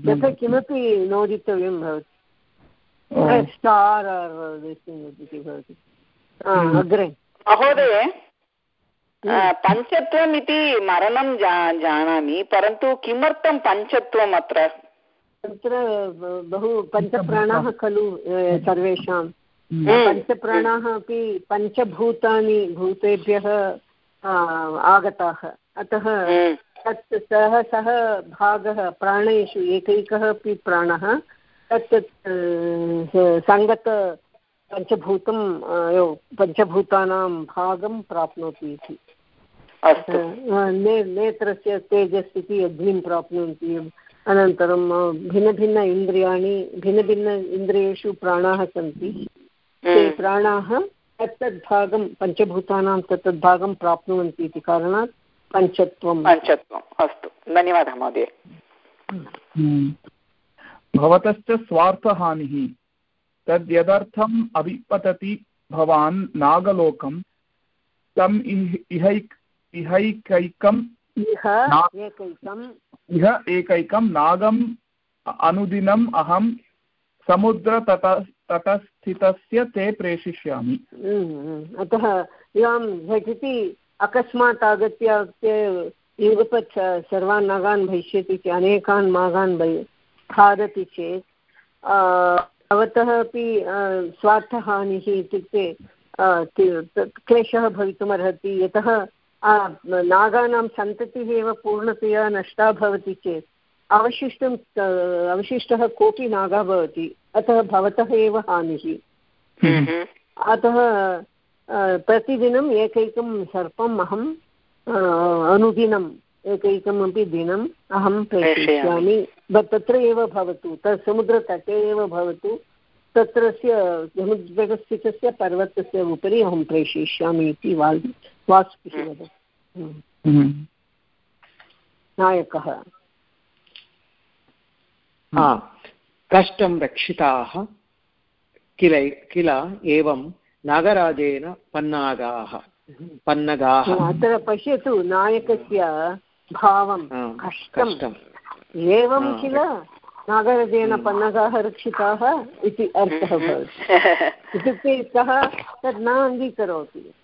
यथा किमपि नोदितव्यं भवति। स्टार् भवति। अग्रे। महोदय पञ्चत्वम् इति मरणं जा जानामि परन्तु किमर्थं पञ्चत्वम् अत्र? तत्र बहु पञ्चप्राणाः खलु सर्वेषां। हम्म। पञ्चप्राणाः अपि पञ्चभूतानि भूतेभ्यः आगताः। अतः हम्म। तत् सः सः भागः प्राणेषु एकैकः अपि प्राणः तत् सङ्गत पञ्चभूतं पञ्चभूतानां भागं प्राप्नोति इति। ने नेत्रस्य तेजस् इति अग्निं प्राप्नुवन्ति अनन्तरं भिन्नभिन्न इन्द्रियाणि भिन्नभिन्न इन्द्रियेषु प्राणाः सन्ति। ते हम्म। प्राणाः तत्तद्भागं पञ्चभूतानां तत्तद्भागं प्राप्नुवन्ति इति कारणात् पञ्चत्वं। पञ्चत्वम् अस्तु। धन्यवादः महोदय। हम्म। भवतश्च स्वार्थहानिः। तद् यदर्थम् अभिपतति भवान् नागलोकं। तम् इहैक् इहैकैकम् इह एकैकं। नागम् अनुदिनम् अहं समुद्रतट तटस्थितस्य ते प्रेषयिष्यामि हम्म, अतः इदां झटिति अकस्मात् आगत्य युगपत् सर्वान् नागान् भविष्यति चेत् अनेकान् मागान् खादति चेत् भवतः अपि स्वार्थहानिः इत्युक्ते क्लेशः भवितुमर्हति। यतः नागानां सन्ततिः एव पूर्णतया नष्टा भवति चेत् अवशिष्टम् अवशिष्टः कोऽपि नागः भवति अतः भवतः एव हानिः। हम्म। अतः प्रतिदिनम् एकैकं सर्पम् अहं अनुदिनम् एकैकमपि दिनम् अहं प्रेषयिष्यामि। तत्र एव भवतु तत् समुद्रतटे एव भवतु तत्रस्य समुद्रस्थितस्य पर्वतस्य उपरि अहं प्रेषयिष्यामि इति वाल् वासुकिः वदति हम्म। नायकः कष्टं रक्षिताः किल किल एवं नागराजेन पन्नागाः पन्नगाः। अत्र पश्यतु नायकस्य भावं कष्टम् एवं किल नागराजेन पन्नगाः रक्षिताः इति अर्थः भवति। इत्युक्ते सः तद् न अङ्गीकरोति।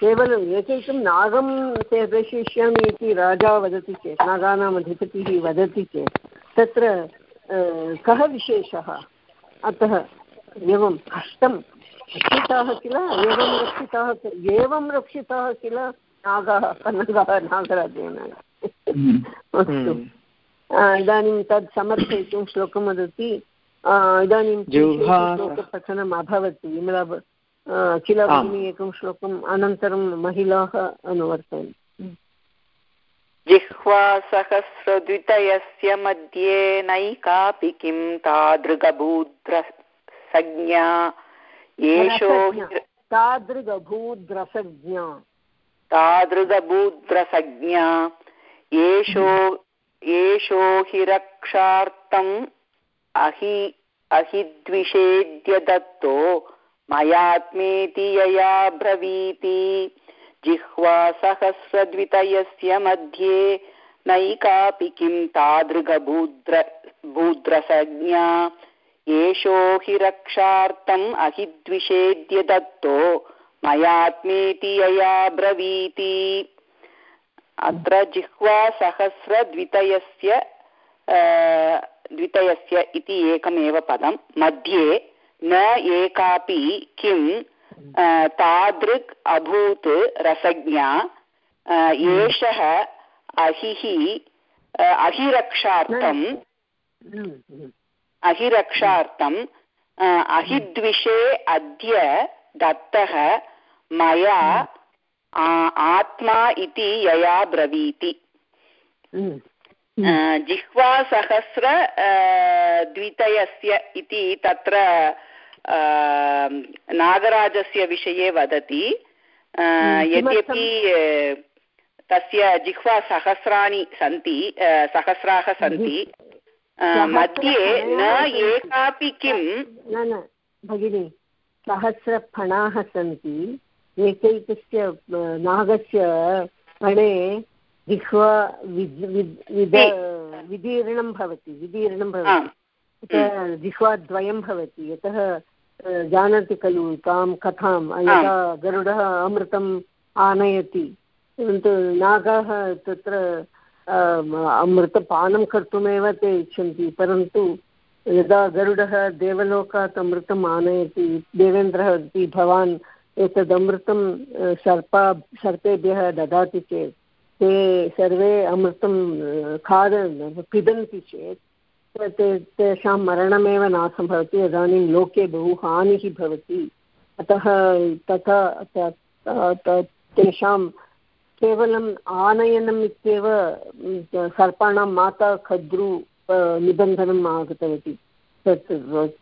केवलम् एकैकं नागं प्रेषयिष्यामि इति राजा वदति चेत् नागानाम् अधिपतिः वदति चेत् तत्र कः विशेषः? अतः एवं कष्टं रक्षिताः किल? एवं रक्षिताः एवं रक्षिताः किल? नागाः कन्नगाः नागराजेन। अस्तु। इदानीं तत् समर्थयितुं श्लोकं वदति। इदानीं श्लोकपठनम् अभवत् विमला किल भगिनी एकं श्लोकम् अनन्तरं महिलाः अनुवर्तयन्ति जिह्वा सहस्रद्वितयस्य मध्ये नैकापि किं तादृगभूद्र संज्ञा येषो तादृगभूद्रसज्ञा। तादृगभूद्रसज्ञा। येषो येषो हि रक्षार्थम् अहि अहिद्विषेद्य दत्तो मयात्मेति यया ब्रवीति। जिह्वा सहस्रद्वितयस्य मध्ये नैकापि किं तादृगभूद्र, भूद्रसज्ञा। येषो हि रक्षार्थम् अहिद्विषेद्य मयात्मेति यया ब्रवीति। अत्र जिह्वा द्वितयस्य इति एकमेव पदं। मध्ये न एकापि किं तादृक् अभूत् रसज्ञा एषः अहिः अहिरक्षार्थम् अहिरक्षार्थम् अहिद्विषे अद्य दत्तः मया आत्मा इति यया ब्रवीति। जिह्वासहस्र द्वितयस्य इति तत्र नागराजस्य विषये वदति. यद्यपि तस्य जिह्वासहस्राणि सन्ति सहस्राः सन्ति मध्ये न एकापि किं? न न भगिनि सहस्रफणाः सन्ति एकैकस्य नागस्य फणे जिह्वा विदीर्णं भवति विदीर्णं भवति। जिह्वाद्वयं भवति यतः जानाति खलु तां कथां यदा गरुडः अमृतम् आनयति परन्तु नागाः तत्र अमृतपानं कर्तुमेव ते इच्छन्ति परन्तु यदा गरुडः देवलोकात् अमृतम् आनयति देवेन्द्रः वदति भवान् एतद् अमृतं सर्पा सर्पेभ्यः ददाति चेत् ते सर्वे अमृतं खाद पिबन्ति चेत् ते तेषां मरणमेव नाशं भवति, इदानीं लोके बहु हानिः भवति। अतः तथा तेषां केवलम् आनयनम् इत्येव सर्पाणां माता खद्रु निबन्धनम् आगतवती। तत्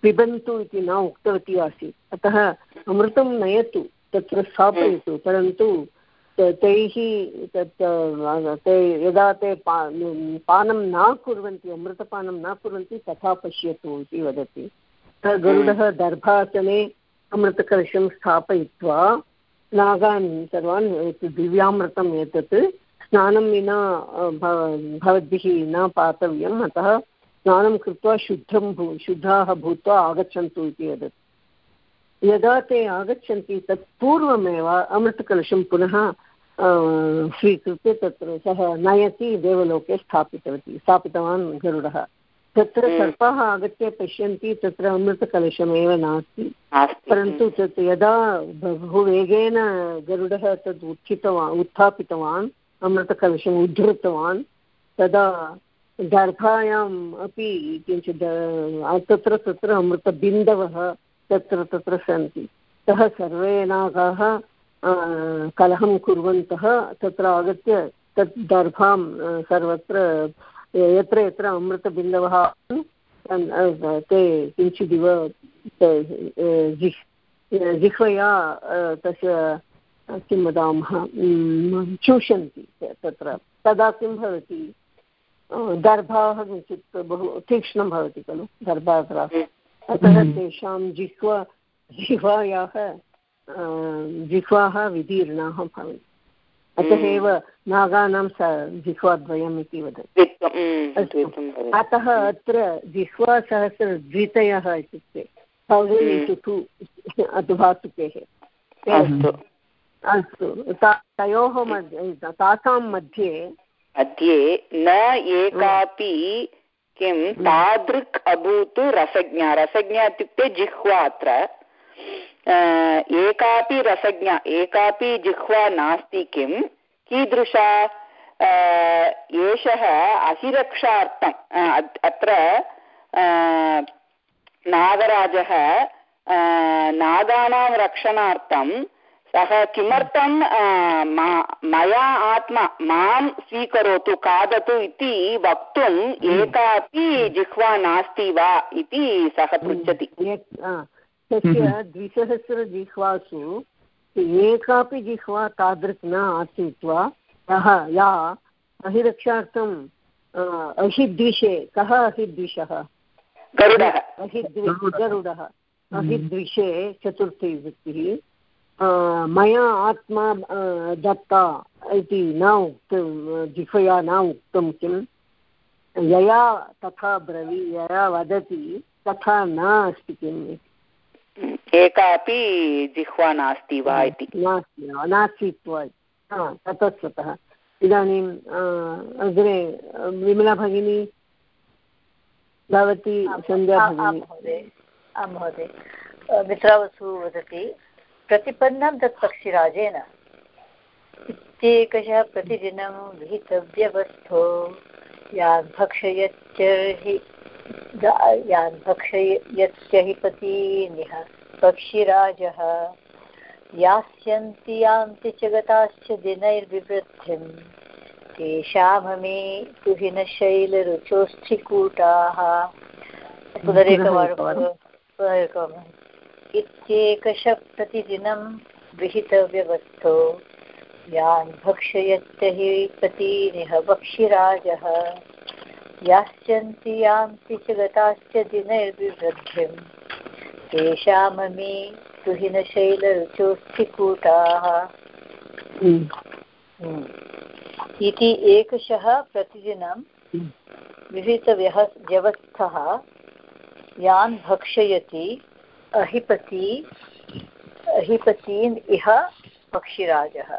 पिबन्तु इति न उक्तवती आसीत्। अतः अमृतं नयतु, तत्र स्थापयतु, परन्तु तैः तत् ते यदा ते पा पानं न कुर्वन्ति अमृतपानं न कुर्वन्ति तथा पश्यतु इति वदति। गरुडः दर्भासने अमृतकलशं स्थापयित्वा नागान् सर्वान् दिव्यामृतम् एतत् स्नानं विना भवद्भिः न पातव्यम् अतः स्नानं कृत्वा शुद्धं भू शुद्धाः भूत्वा आगच्छन्तु इति वदति। यदा ते आगच्छन्ति तत् पूर्वमेव अमृतकलशं पुनः स्वीकृत्य तत्र सः नयति देवलोके स्थापितवती स्थापितवान् गरुडः। तत्र सर्पाः आगत्य पश्यन्ति तत्र अमृतकलशमेव नास्ति। परन्तु तत् यदा बहु वेगेन गरुडः तद् उत्थितवान् उत्थापितवान् अमृतकलशम् उद्धृतवान् तदा गर्भायाम् अपि किञ्चित् तत्र तत्र अमृतबिन्दवः तत्र तत्र सन्ति। सः सर्वे नागाः कलहं कुर्वन्तः तत्र आगत्य तत् दर्भां सर्वत्र यत्र यत्र अमृतबिन्दवः ते किञ्चिदिव जिह्वया तस्य किं वदामः चूषन्ति तत्र। तदा किं भवति? दर्भाः किञ्चित् बहु तीक्ष्णं भवति खलु दर्भाग्रा अतः तेषां जिह्वा जिह्वायाः जिह्वाः विदीर्णाः भवन्ति। अतः एव नागानां स जिह्वाद्वयम् इति वदति। अतः अत्र जिह्वासहस्रद्वितयः इत्युक्ते इण्टु टु अधुभासुकेः अस्तु। अस्तु। तयोः मध्ये तासां मध्ये मध्ये न एकापि किं? तादृक् अभूत् रसज्ञा। रसज्ञा इत्युक्ते जिह्वा अत्र। एकापि रसज्ञा, एकापि जिह्वा नास्ति किं? कीदृशा? एषः अहिरक्षार्थम् अत्र नागराजः नागानां रक्षणार्थं सः किमर्थं मया आत्मा माँ स्वीकरोतु खादतु इति वक्तुम् एकापि जिह्वा नास्ति वा इति सः पृच्छति। तस्य द्विसहस्रजिह्वासु एकापि जिह्वा तादृक् न आसीत् वा? सः या अहिरक्षार्थम् अहिद्विषे कः अहिद्विषः? गरुडः। गरुडः। अहिद्विषे चतुर्थी विभक्तिः मया आत्मा दत्ता इति न उक्तं जिह्वया न उक्तं किं यया तथा ब्रवी यया वदति तथा न अस्ति किम् इति एकापि जिह्वा नास्ति वा इति नास्ति नासीत् वा ततस्ततः इदानीम् अग्रे विमला भगिनी भवती सन्ध्या भगिनी आं महोदय मित्रावसु वदति प्रतिपन्नं तत् पक्षिराजेन। इत्येकशः प्रतिदिनं विहितव्यवस्थो यान् भक्षयत्यर्हि यान् भक्षयत्यहि पतीनिह पक्षिराजः। यास्यन्ति यान्ति च गताश्च दिनैर्विवृद्धिम् तेषाममे तुहिनशैलरुचोऽस्थिकूटाः पुनरेकवारं पुनरेकवारम् इत्येकश प्रतिदिनं विहितव्यवस्थो। यान् भक्षयत्य हि पतीनिह पक्षिराजः यास्यन्ति यान्ति च गताश्च दिनैर्विवृद्धिम्। तेषाममे तुहिनशैलरुचोऽस्थिकूटाः इति एकशः प्रतिदिनं विहितव्यः व्यवस्थः। यान् भक्षयति अहिपति अहिपतीन् इह पक्षिराजः।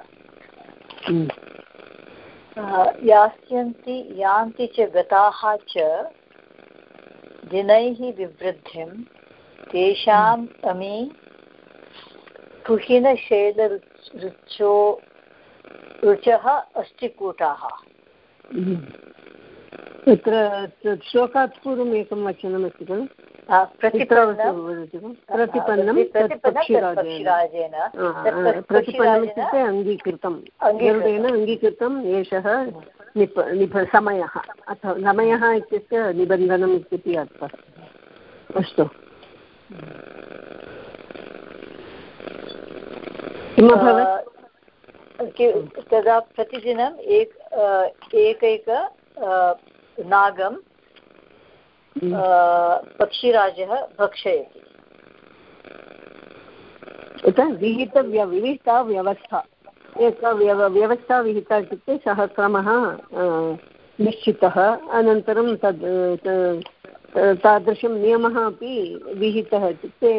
यास्यन्ति यान्ति च गताः च दिनैः विवृद्धिं तेषाम् अमी तुहिनशैलरुचो रुचः अस्टिकूटाः तत्र श्लोकात् पूर्वम् एकं वचनमस्ति खलु? प्रतिपन्नं? प्रतिपन्नम् इत्युक्ते अङ्गीकृतं. गरुडेन अङ्गीकृतम् एषः निप निप समयः अथवा समयः इत्युक्ते निबन्धनम् इत्यपि अर्थः। अस्तु। किमभवत् तदा प्रतिदिनम् एक एकैक नागं पक्षिराजः भक्षयति। विहितव्य विहिता व्यवस्था। एका व्यव व्यवस्था विहिता इत्युक्ते सः क्रमः निश्चितः। अनन्तरं तद् तादृशं नियमः अपि विहितः इत्युक्ते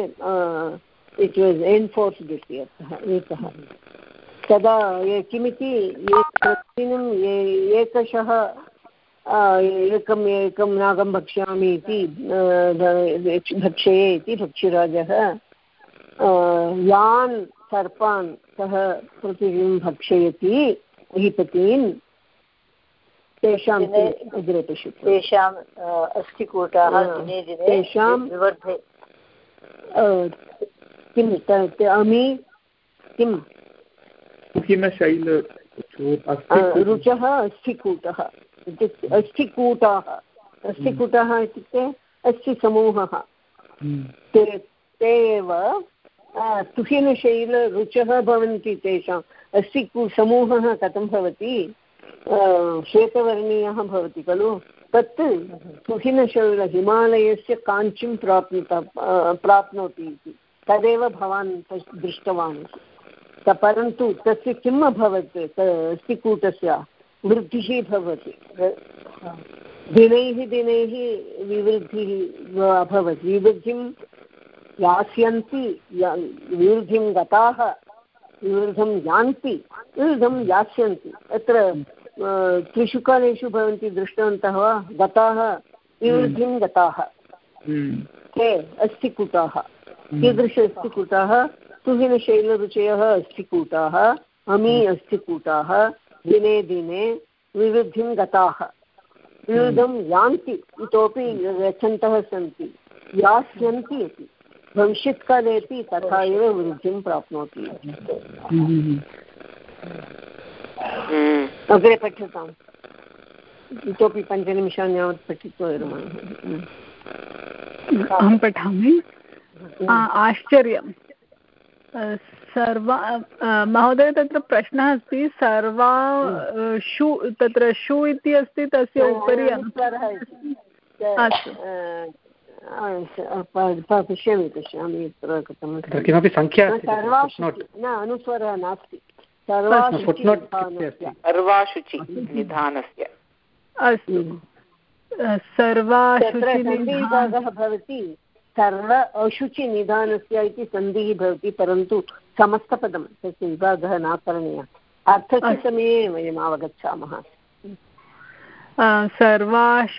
इट् वास् एन्फोर्स्ड् इति अर्थः एकः तदा किमिति प्रतिदिनं एकशः एकम् एकं नागं भक्ष्यामि इति भक्षये इति भक्षिराजः यान् सर्पान् सः प्रतिदिनं भक्षयति अधिपतीन् तेषां अग्रे पश्यतु तेषाम् अस्थिकूटाः तेषां किं अमि किं? रुचः अस्थिकूटः। अस्थिकूटाः अस्थिकूटाः इत्युक्ते अस्थिसमूहः ते ते एव तुहिनशैलरुचः भवन्ति तेषाम् अस्थिकू समूहः कथं भवति? श्वेतवर्णीयः भवति खलु? तत् तुहिनशैल हिमालयस्य काञ्चिं प्राप्नुत प्राप्नोति इति। तदेव भवान् दृष्टवान्। परन्तु तस्य किम् अभवत्? अस्थिकूटस्य वृद्धिः भवति। दिनैः दिनैः विवृद्धिः अभवत् विवृद्धिं यास्यन्ति विरुद्धिं गताः विरुद्धं यान्ति विरुद्धं यास्यन्ति। अत्र त्रिषु कालेषु भवन्ति दृष्टवन्तः वा? गताः विवृद्धिं गताः। के अस्थिकूटाः कीदृश अस्थिकूटाः सुहिनशैलरुचयः अस्थिकूटाः अमी अस्थिकूटाः दिने दिने विवृद्धिं गताः। विरुद्धं यान्ति इतोपि गच्छन्तः सन्ति। यास्यन्ति अपि भविष्यत्काले अपि तथा एव वृद्धिं प्राप्नोति। अग्रे पठ्यताम्। इतोपि पञ्चनिमिषान् यावत् पठित्वा विरमामः। अहं पठामि। आश्चर्यं सर्वा महोदय तत्र प्रश्नः अस्ति सर्वा शु तत्र शु इति अस्ति तस्य उपरि अस्तु। पश्यामि पश्यामि कथं किमपि सङ्ख्या न अनुस्वरः नास्ति। सर्वाशुचि निधानस्य। अस्तु। सर्वाशुचिविभागः भवति सर्व अशुचिनिधानस्य इति सन्धिः भवति परन्तु समस्तपदं तस्य विभागः न करणीयः अर्थस्य समये वयम् अवगच्छामः। सर्वाशुचिनिधानस्य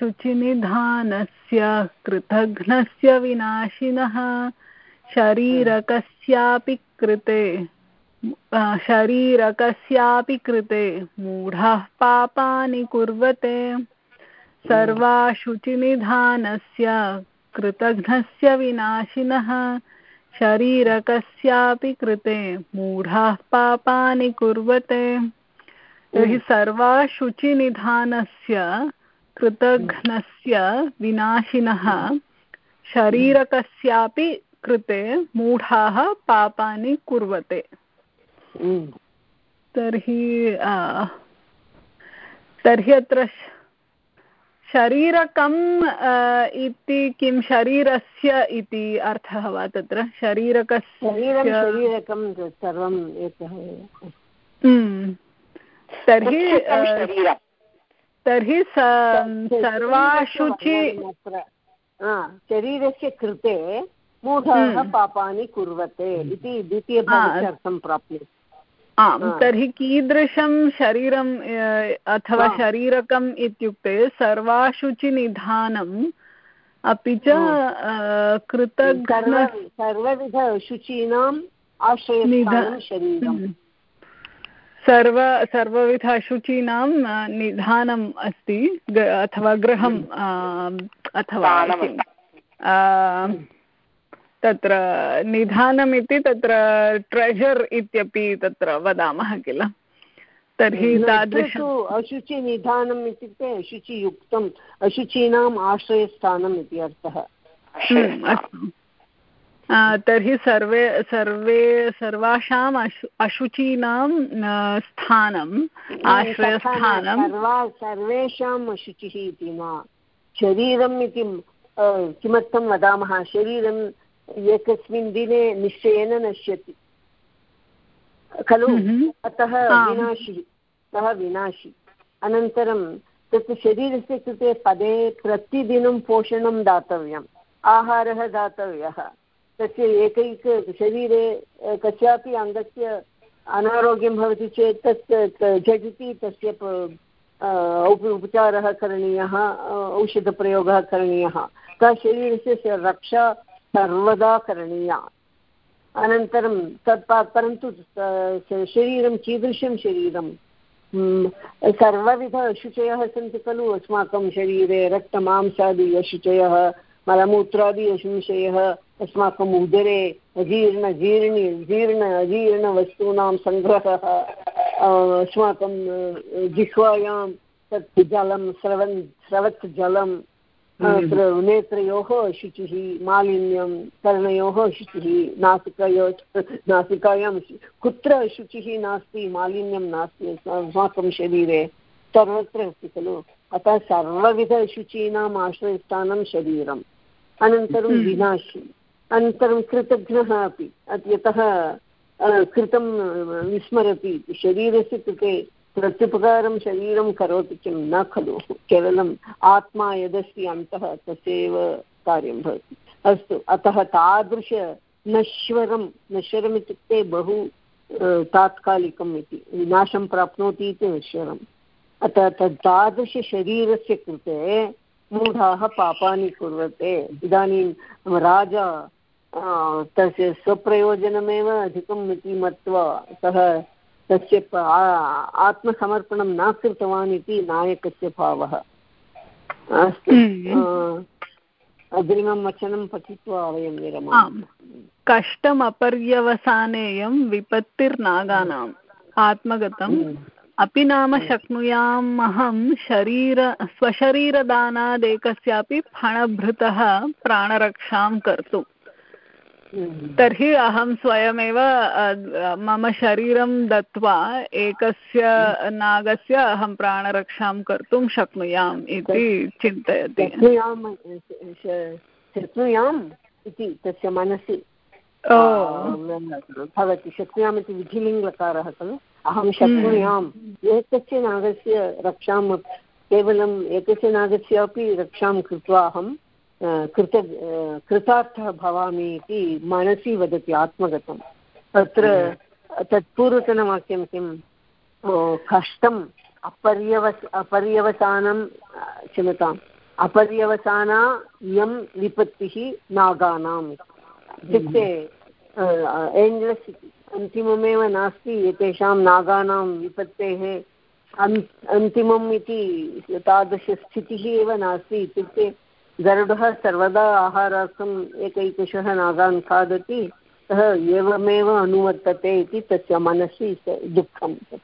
कृतघ्नस्य विनाशिनः शरीरकस्यापि कृते शरीरकस्यापि कृते मूढः पापानि कुर्वते। सर्वाशुचिनिधानस्य कृतघ्नस्य विनाशिनः शरीरकस्यापि कृते। मूढाः पापानि कुर्वते। तर्हि सर्वाशुचिनिधानस्य कृतघ्नस्य विनाशिनः शरीरकस्यापि कृते मूढाः पापानि कुर्वते। तर्हि तर्हि अत्र शरीरकम् इति किं शरीरस्य इति अर्थः वा तत्र? शरीरकस्य शरीरकं सर्वम् एकः तर्हि तर्हि सर्वाशुचि शरीरस्य कृते मूढाः पापानि कुर्वते इति द्वितीयभागस्य प्राप्यते। आम् तर्हि कीदृशं शरीरम् अथवा शरीरकम् इत्युक्ते सर्वाशुचिनिधानम् अपि च कृतघ्न सर्वविध शुचीनाम् आश्रयस्थानं सर्व सर्वविध अशुचीनां निधानम् अस्ति अथवा गृहम् अथवा तत्र निधानमिति तत्र ट्रेजर् इत्यपि तत्र वदामः किल? तर्हि तादृशम् अशुचिनिधानम् इत्युक्ते अशुचियुक्तम् अशुचीनाम् आश्रयस्थानम् इति अर्थः अस्तु। तर्हि सर्वे सर्वे सर्वासाम् अशु अशुचीनां स्थानम् आश्रयस्थानं सर्वेषाम् अशुचिः इति न। शरीरम् इति किमर्थं वदामः? शरीरं एकस्मिन् दिने निश्चयेन नश्यति। खलु अतः विनाशि सः विनाशि। अनन्तरं तत् शरीरस्य कृते पदे प्रतिदिनं पोषणं दातव्यम् आहारः दातव्यः। तस्य एकैक शरीरे कस्यापि अङ्गस्य अनारोग्यं भवति चेत् तत् झटिति तस्य उपचारः करणीयः औषधप्रयोगः करणीयः। सः शरीरस्य रक्षा सर्वदा करणीया। अनन्तरं तत् परन्तु शरीरं, कीदृशं शरीरं? सर्वविध अशुचयः सन्ति खलु? अस्माकं शरीरे रक्तमांसादि अशुचयः, मलमूत्रादि अशुचयः अस्माकम् उदरे अजीर्ण, जीर्णि, जीर्ण, अजीर्णवस्तूनां सङ्ग्रहः अस्माकं जिह्वायां तत् जलं, स्रवन्, स्रवत् जलं नेत्रयोः शुचिः मालिन्यं कर्णयोः शुचिः नासिकयो नासिकायां कुत्र शुचिः नास्ति मालिन्यं नास्ति अस्माकं शरीरे सर्वत्र अस्ति खलु। अतः सर्वविधशुचीनाम् आश्रयस्थानं शरीरम्। अनन्तरं विनाशि। अनन्तरं कृतघ्नः अपि। यतः कृतं विस्मरति। शरीरस्य कृते प्रत्युपकारं शरीरं करोति किं न खलु? केवलम् आत्मा यदस्ति, अन्तः तस्यैव कार्यं भवति। अस्तु, अतः तादृश नश्वरं, नश्वरम् इत्युक्ते बहु तात्कालिकम् इति, विनाशं प्राप्नोति इति नश्वरम्। अतः तद् तादृशशरीरस्य कृते मूढाः पापानि कुर्वते। इदानीं राजा तस्य स्वप्रयोजनमेव अधिकम् इति मत्वा सः तस्य आत्मसमर्पणं न कृतवान् इति नायकस्य भावः। अस्तु हम्म। अग्रिमं वचनं पठित्वा वयं विरमामः। कष्टमपर्यवसानेयं विपत्तिर्नागानाम्। आत्मगतम्। हम्म। अपि नाम शक्नुयाम् अहं शरीर स्वशरीरदानादेकस्यापि फणभृतः प्राणरक्षां कर्तुम्। तर्हि अहं स्वयमेव मम शरीरं दत्त्वा एकस्य नागस्य अहं प्राणरक्षां कर्तुं शक्नुयाम् इति चिन्तयति। शक्नुयाम् इति तस्य मनसि। भवति शक्नुयाम् इति विधिलिङ्गकारः खलु? अहं शक्नुयाम्। एकस्य नागस्य रक्षां केवलम् एकस्य नागस्यापि रक्षां कृत्वा अहं कृत कृतार्थः भवामि इति मनसि वदति आत्मगतं तत्र तत् पूर्वतनवाक्यं किं कष्टम् अपर्यवस अपर्यवसानं क्षम्यताम् अपर्यवसाना इयं विपत्तिः नागानाम् इत्युक्ते एण्ड्लेस् अन्तिममेव नास्ति एतेषां नागानां विपत्तेः अन्तिमम् इति तादृशस्थितिः एव नास्ति। इत्युक्ते गरुडः सर्वदा आहारार्थम् एकैकशः नागान् खादति सः एवमेव अनुवर्तते इति तस्य मनसि दुःखम्।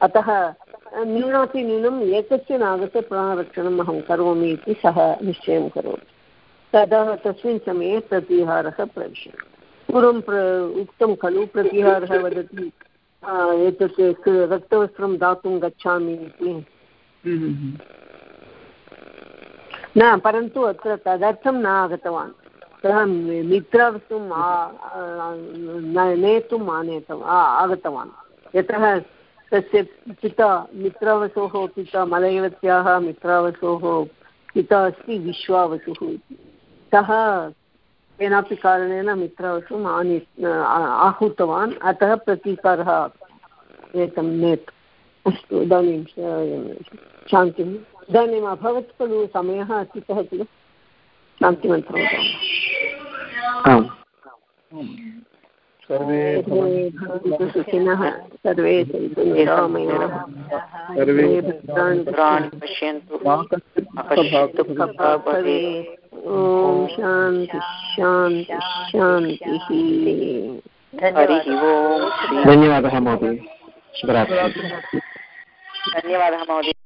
अतः न्यूनातिन्यूनम् एकस्य नागस्य प्राणरक्षणम् अहं करोमि इति सः निश्चयं करोति। तदा तस्मिन् समये प्रतिहारः प्रविशति। पूर्वं प्र उक्तं खलु प्रतिहारः वदति एतत् रक्तवस्त्रं दातुं गच्छामि इति। हम्म, हम्म, हम्म। न, परन्तु अत्र तदर्थं न आगतवान्। सः मित्रवस्तुं नेतुम् आनेतम् आगतवान्। यतः तस्य पिता मित्रावसोः पिता मलयवत्याः मित्रावसोः पिता अस्ति विश्वावसुः इति। सः केनापि कारणेन मित्रावसुम् आनी आहूतवान्। अतः प्रतीकारः एतं नेत्। अस्तु, इदानीं शान्तिम् इदानीम् अभवत् खलु समयः अतीतः किल? शान्तिमन्त्रं सर्वे भवन्तु सुखिनः सर्वे निरामयाः सर्वे भद्राणि पश्यन्तु। ॐ शान्ति शान्ति शान्तिः। धन्यवादः महोदय। धन्यवादः महोदय।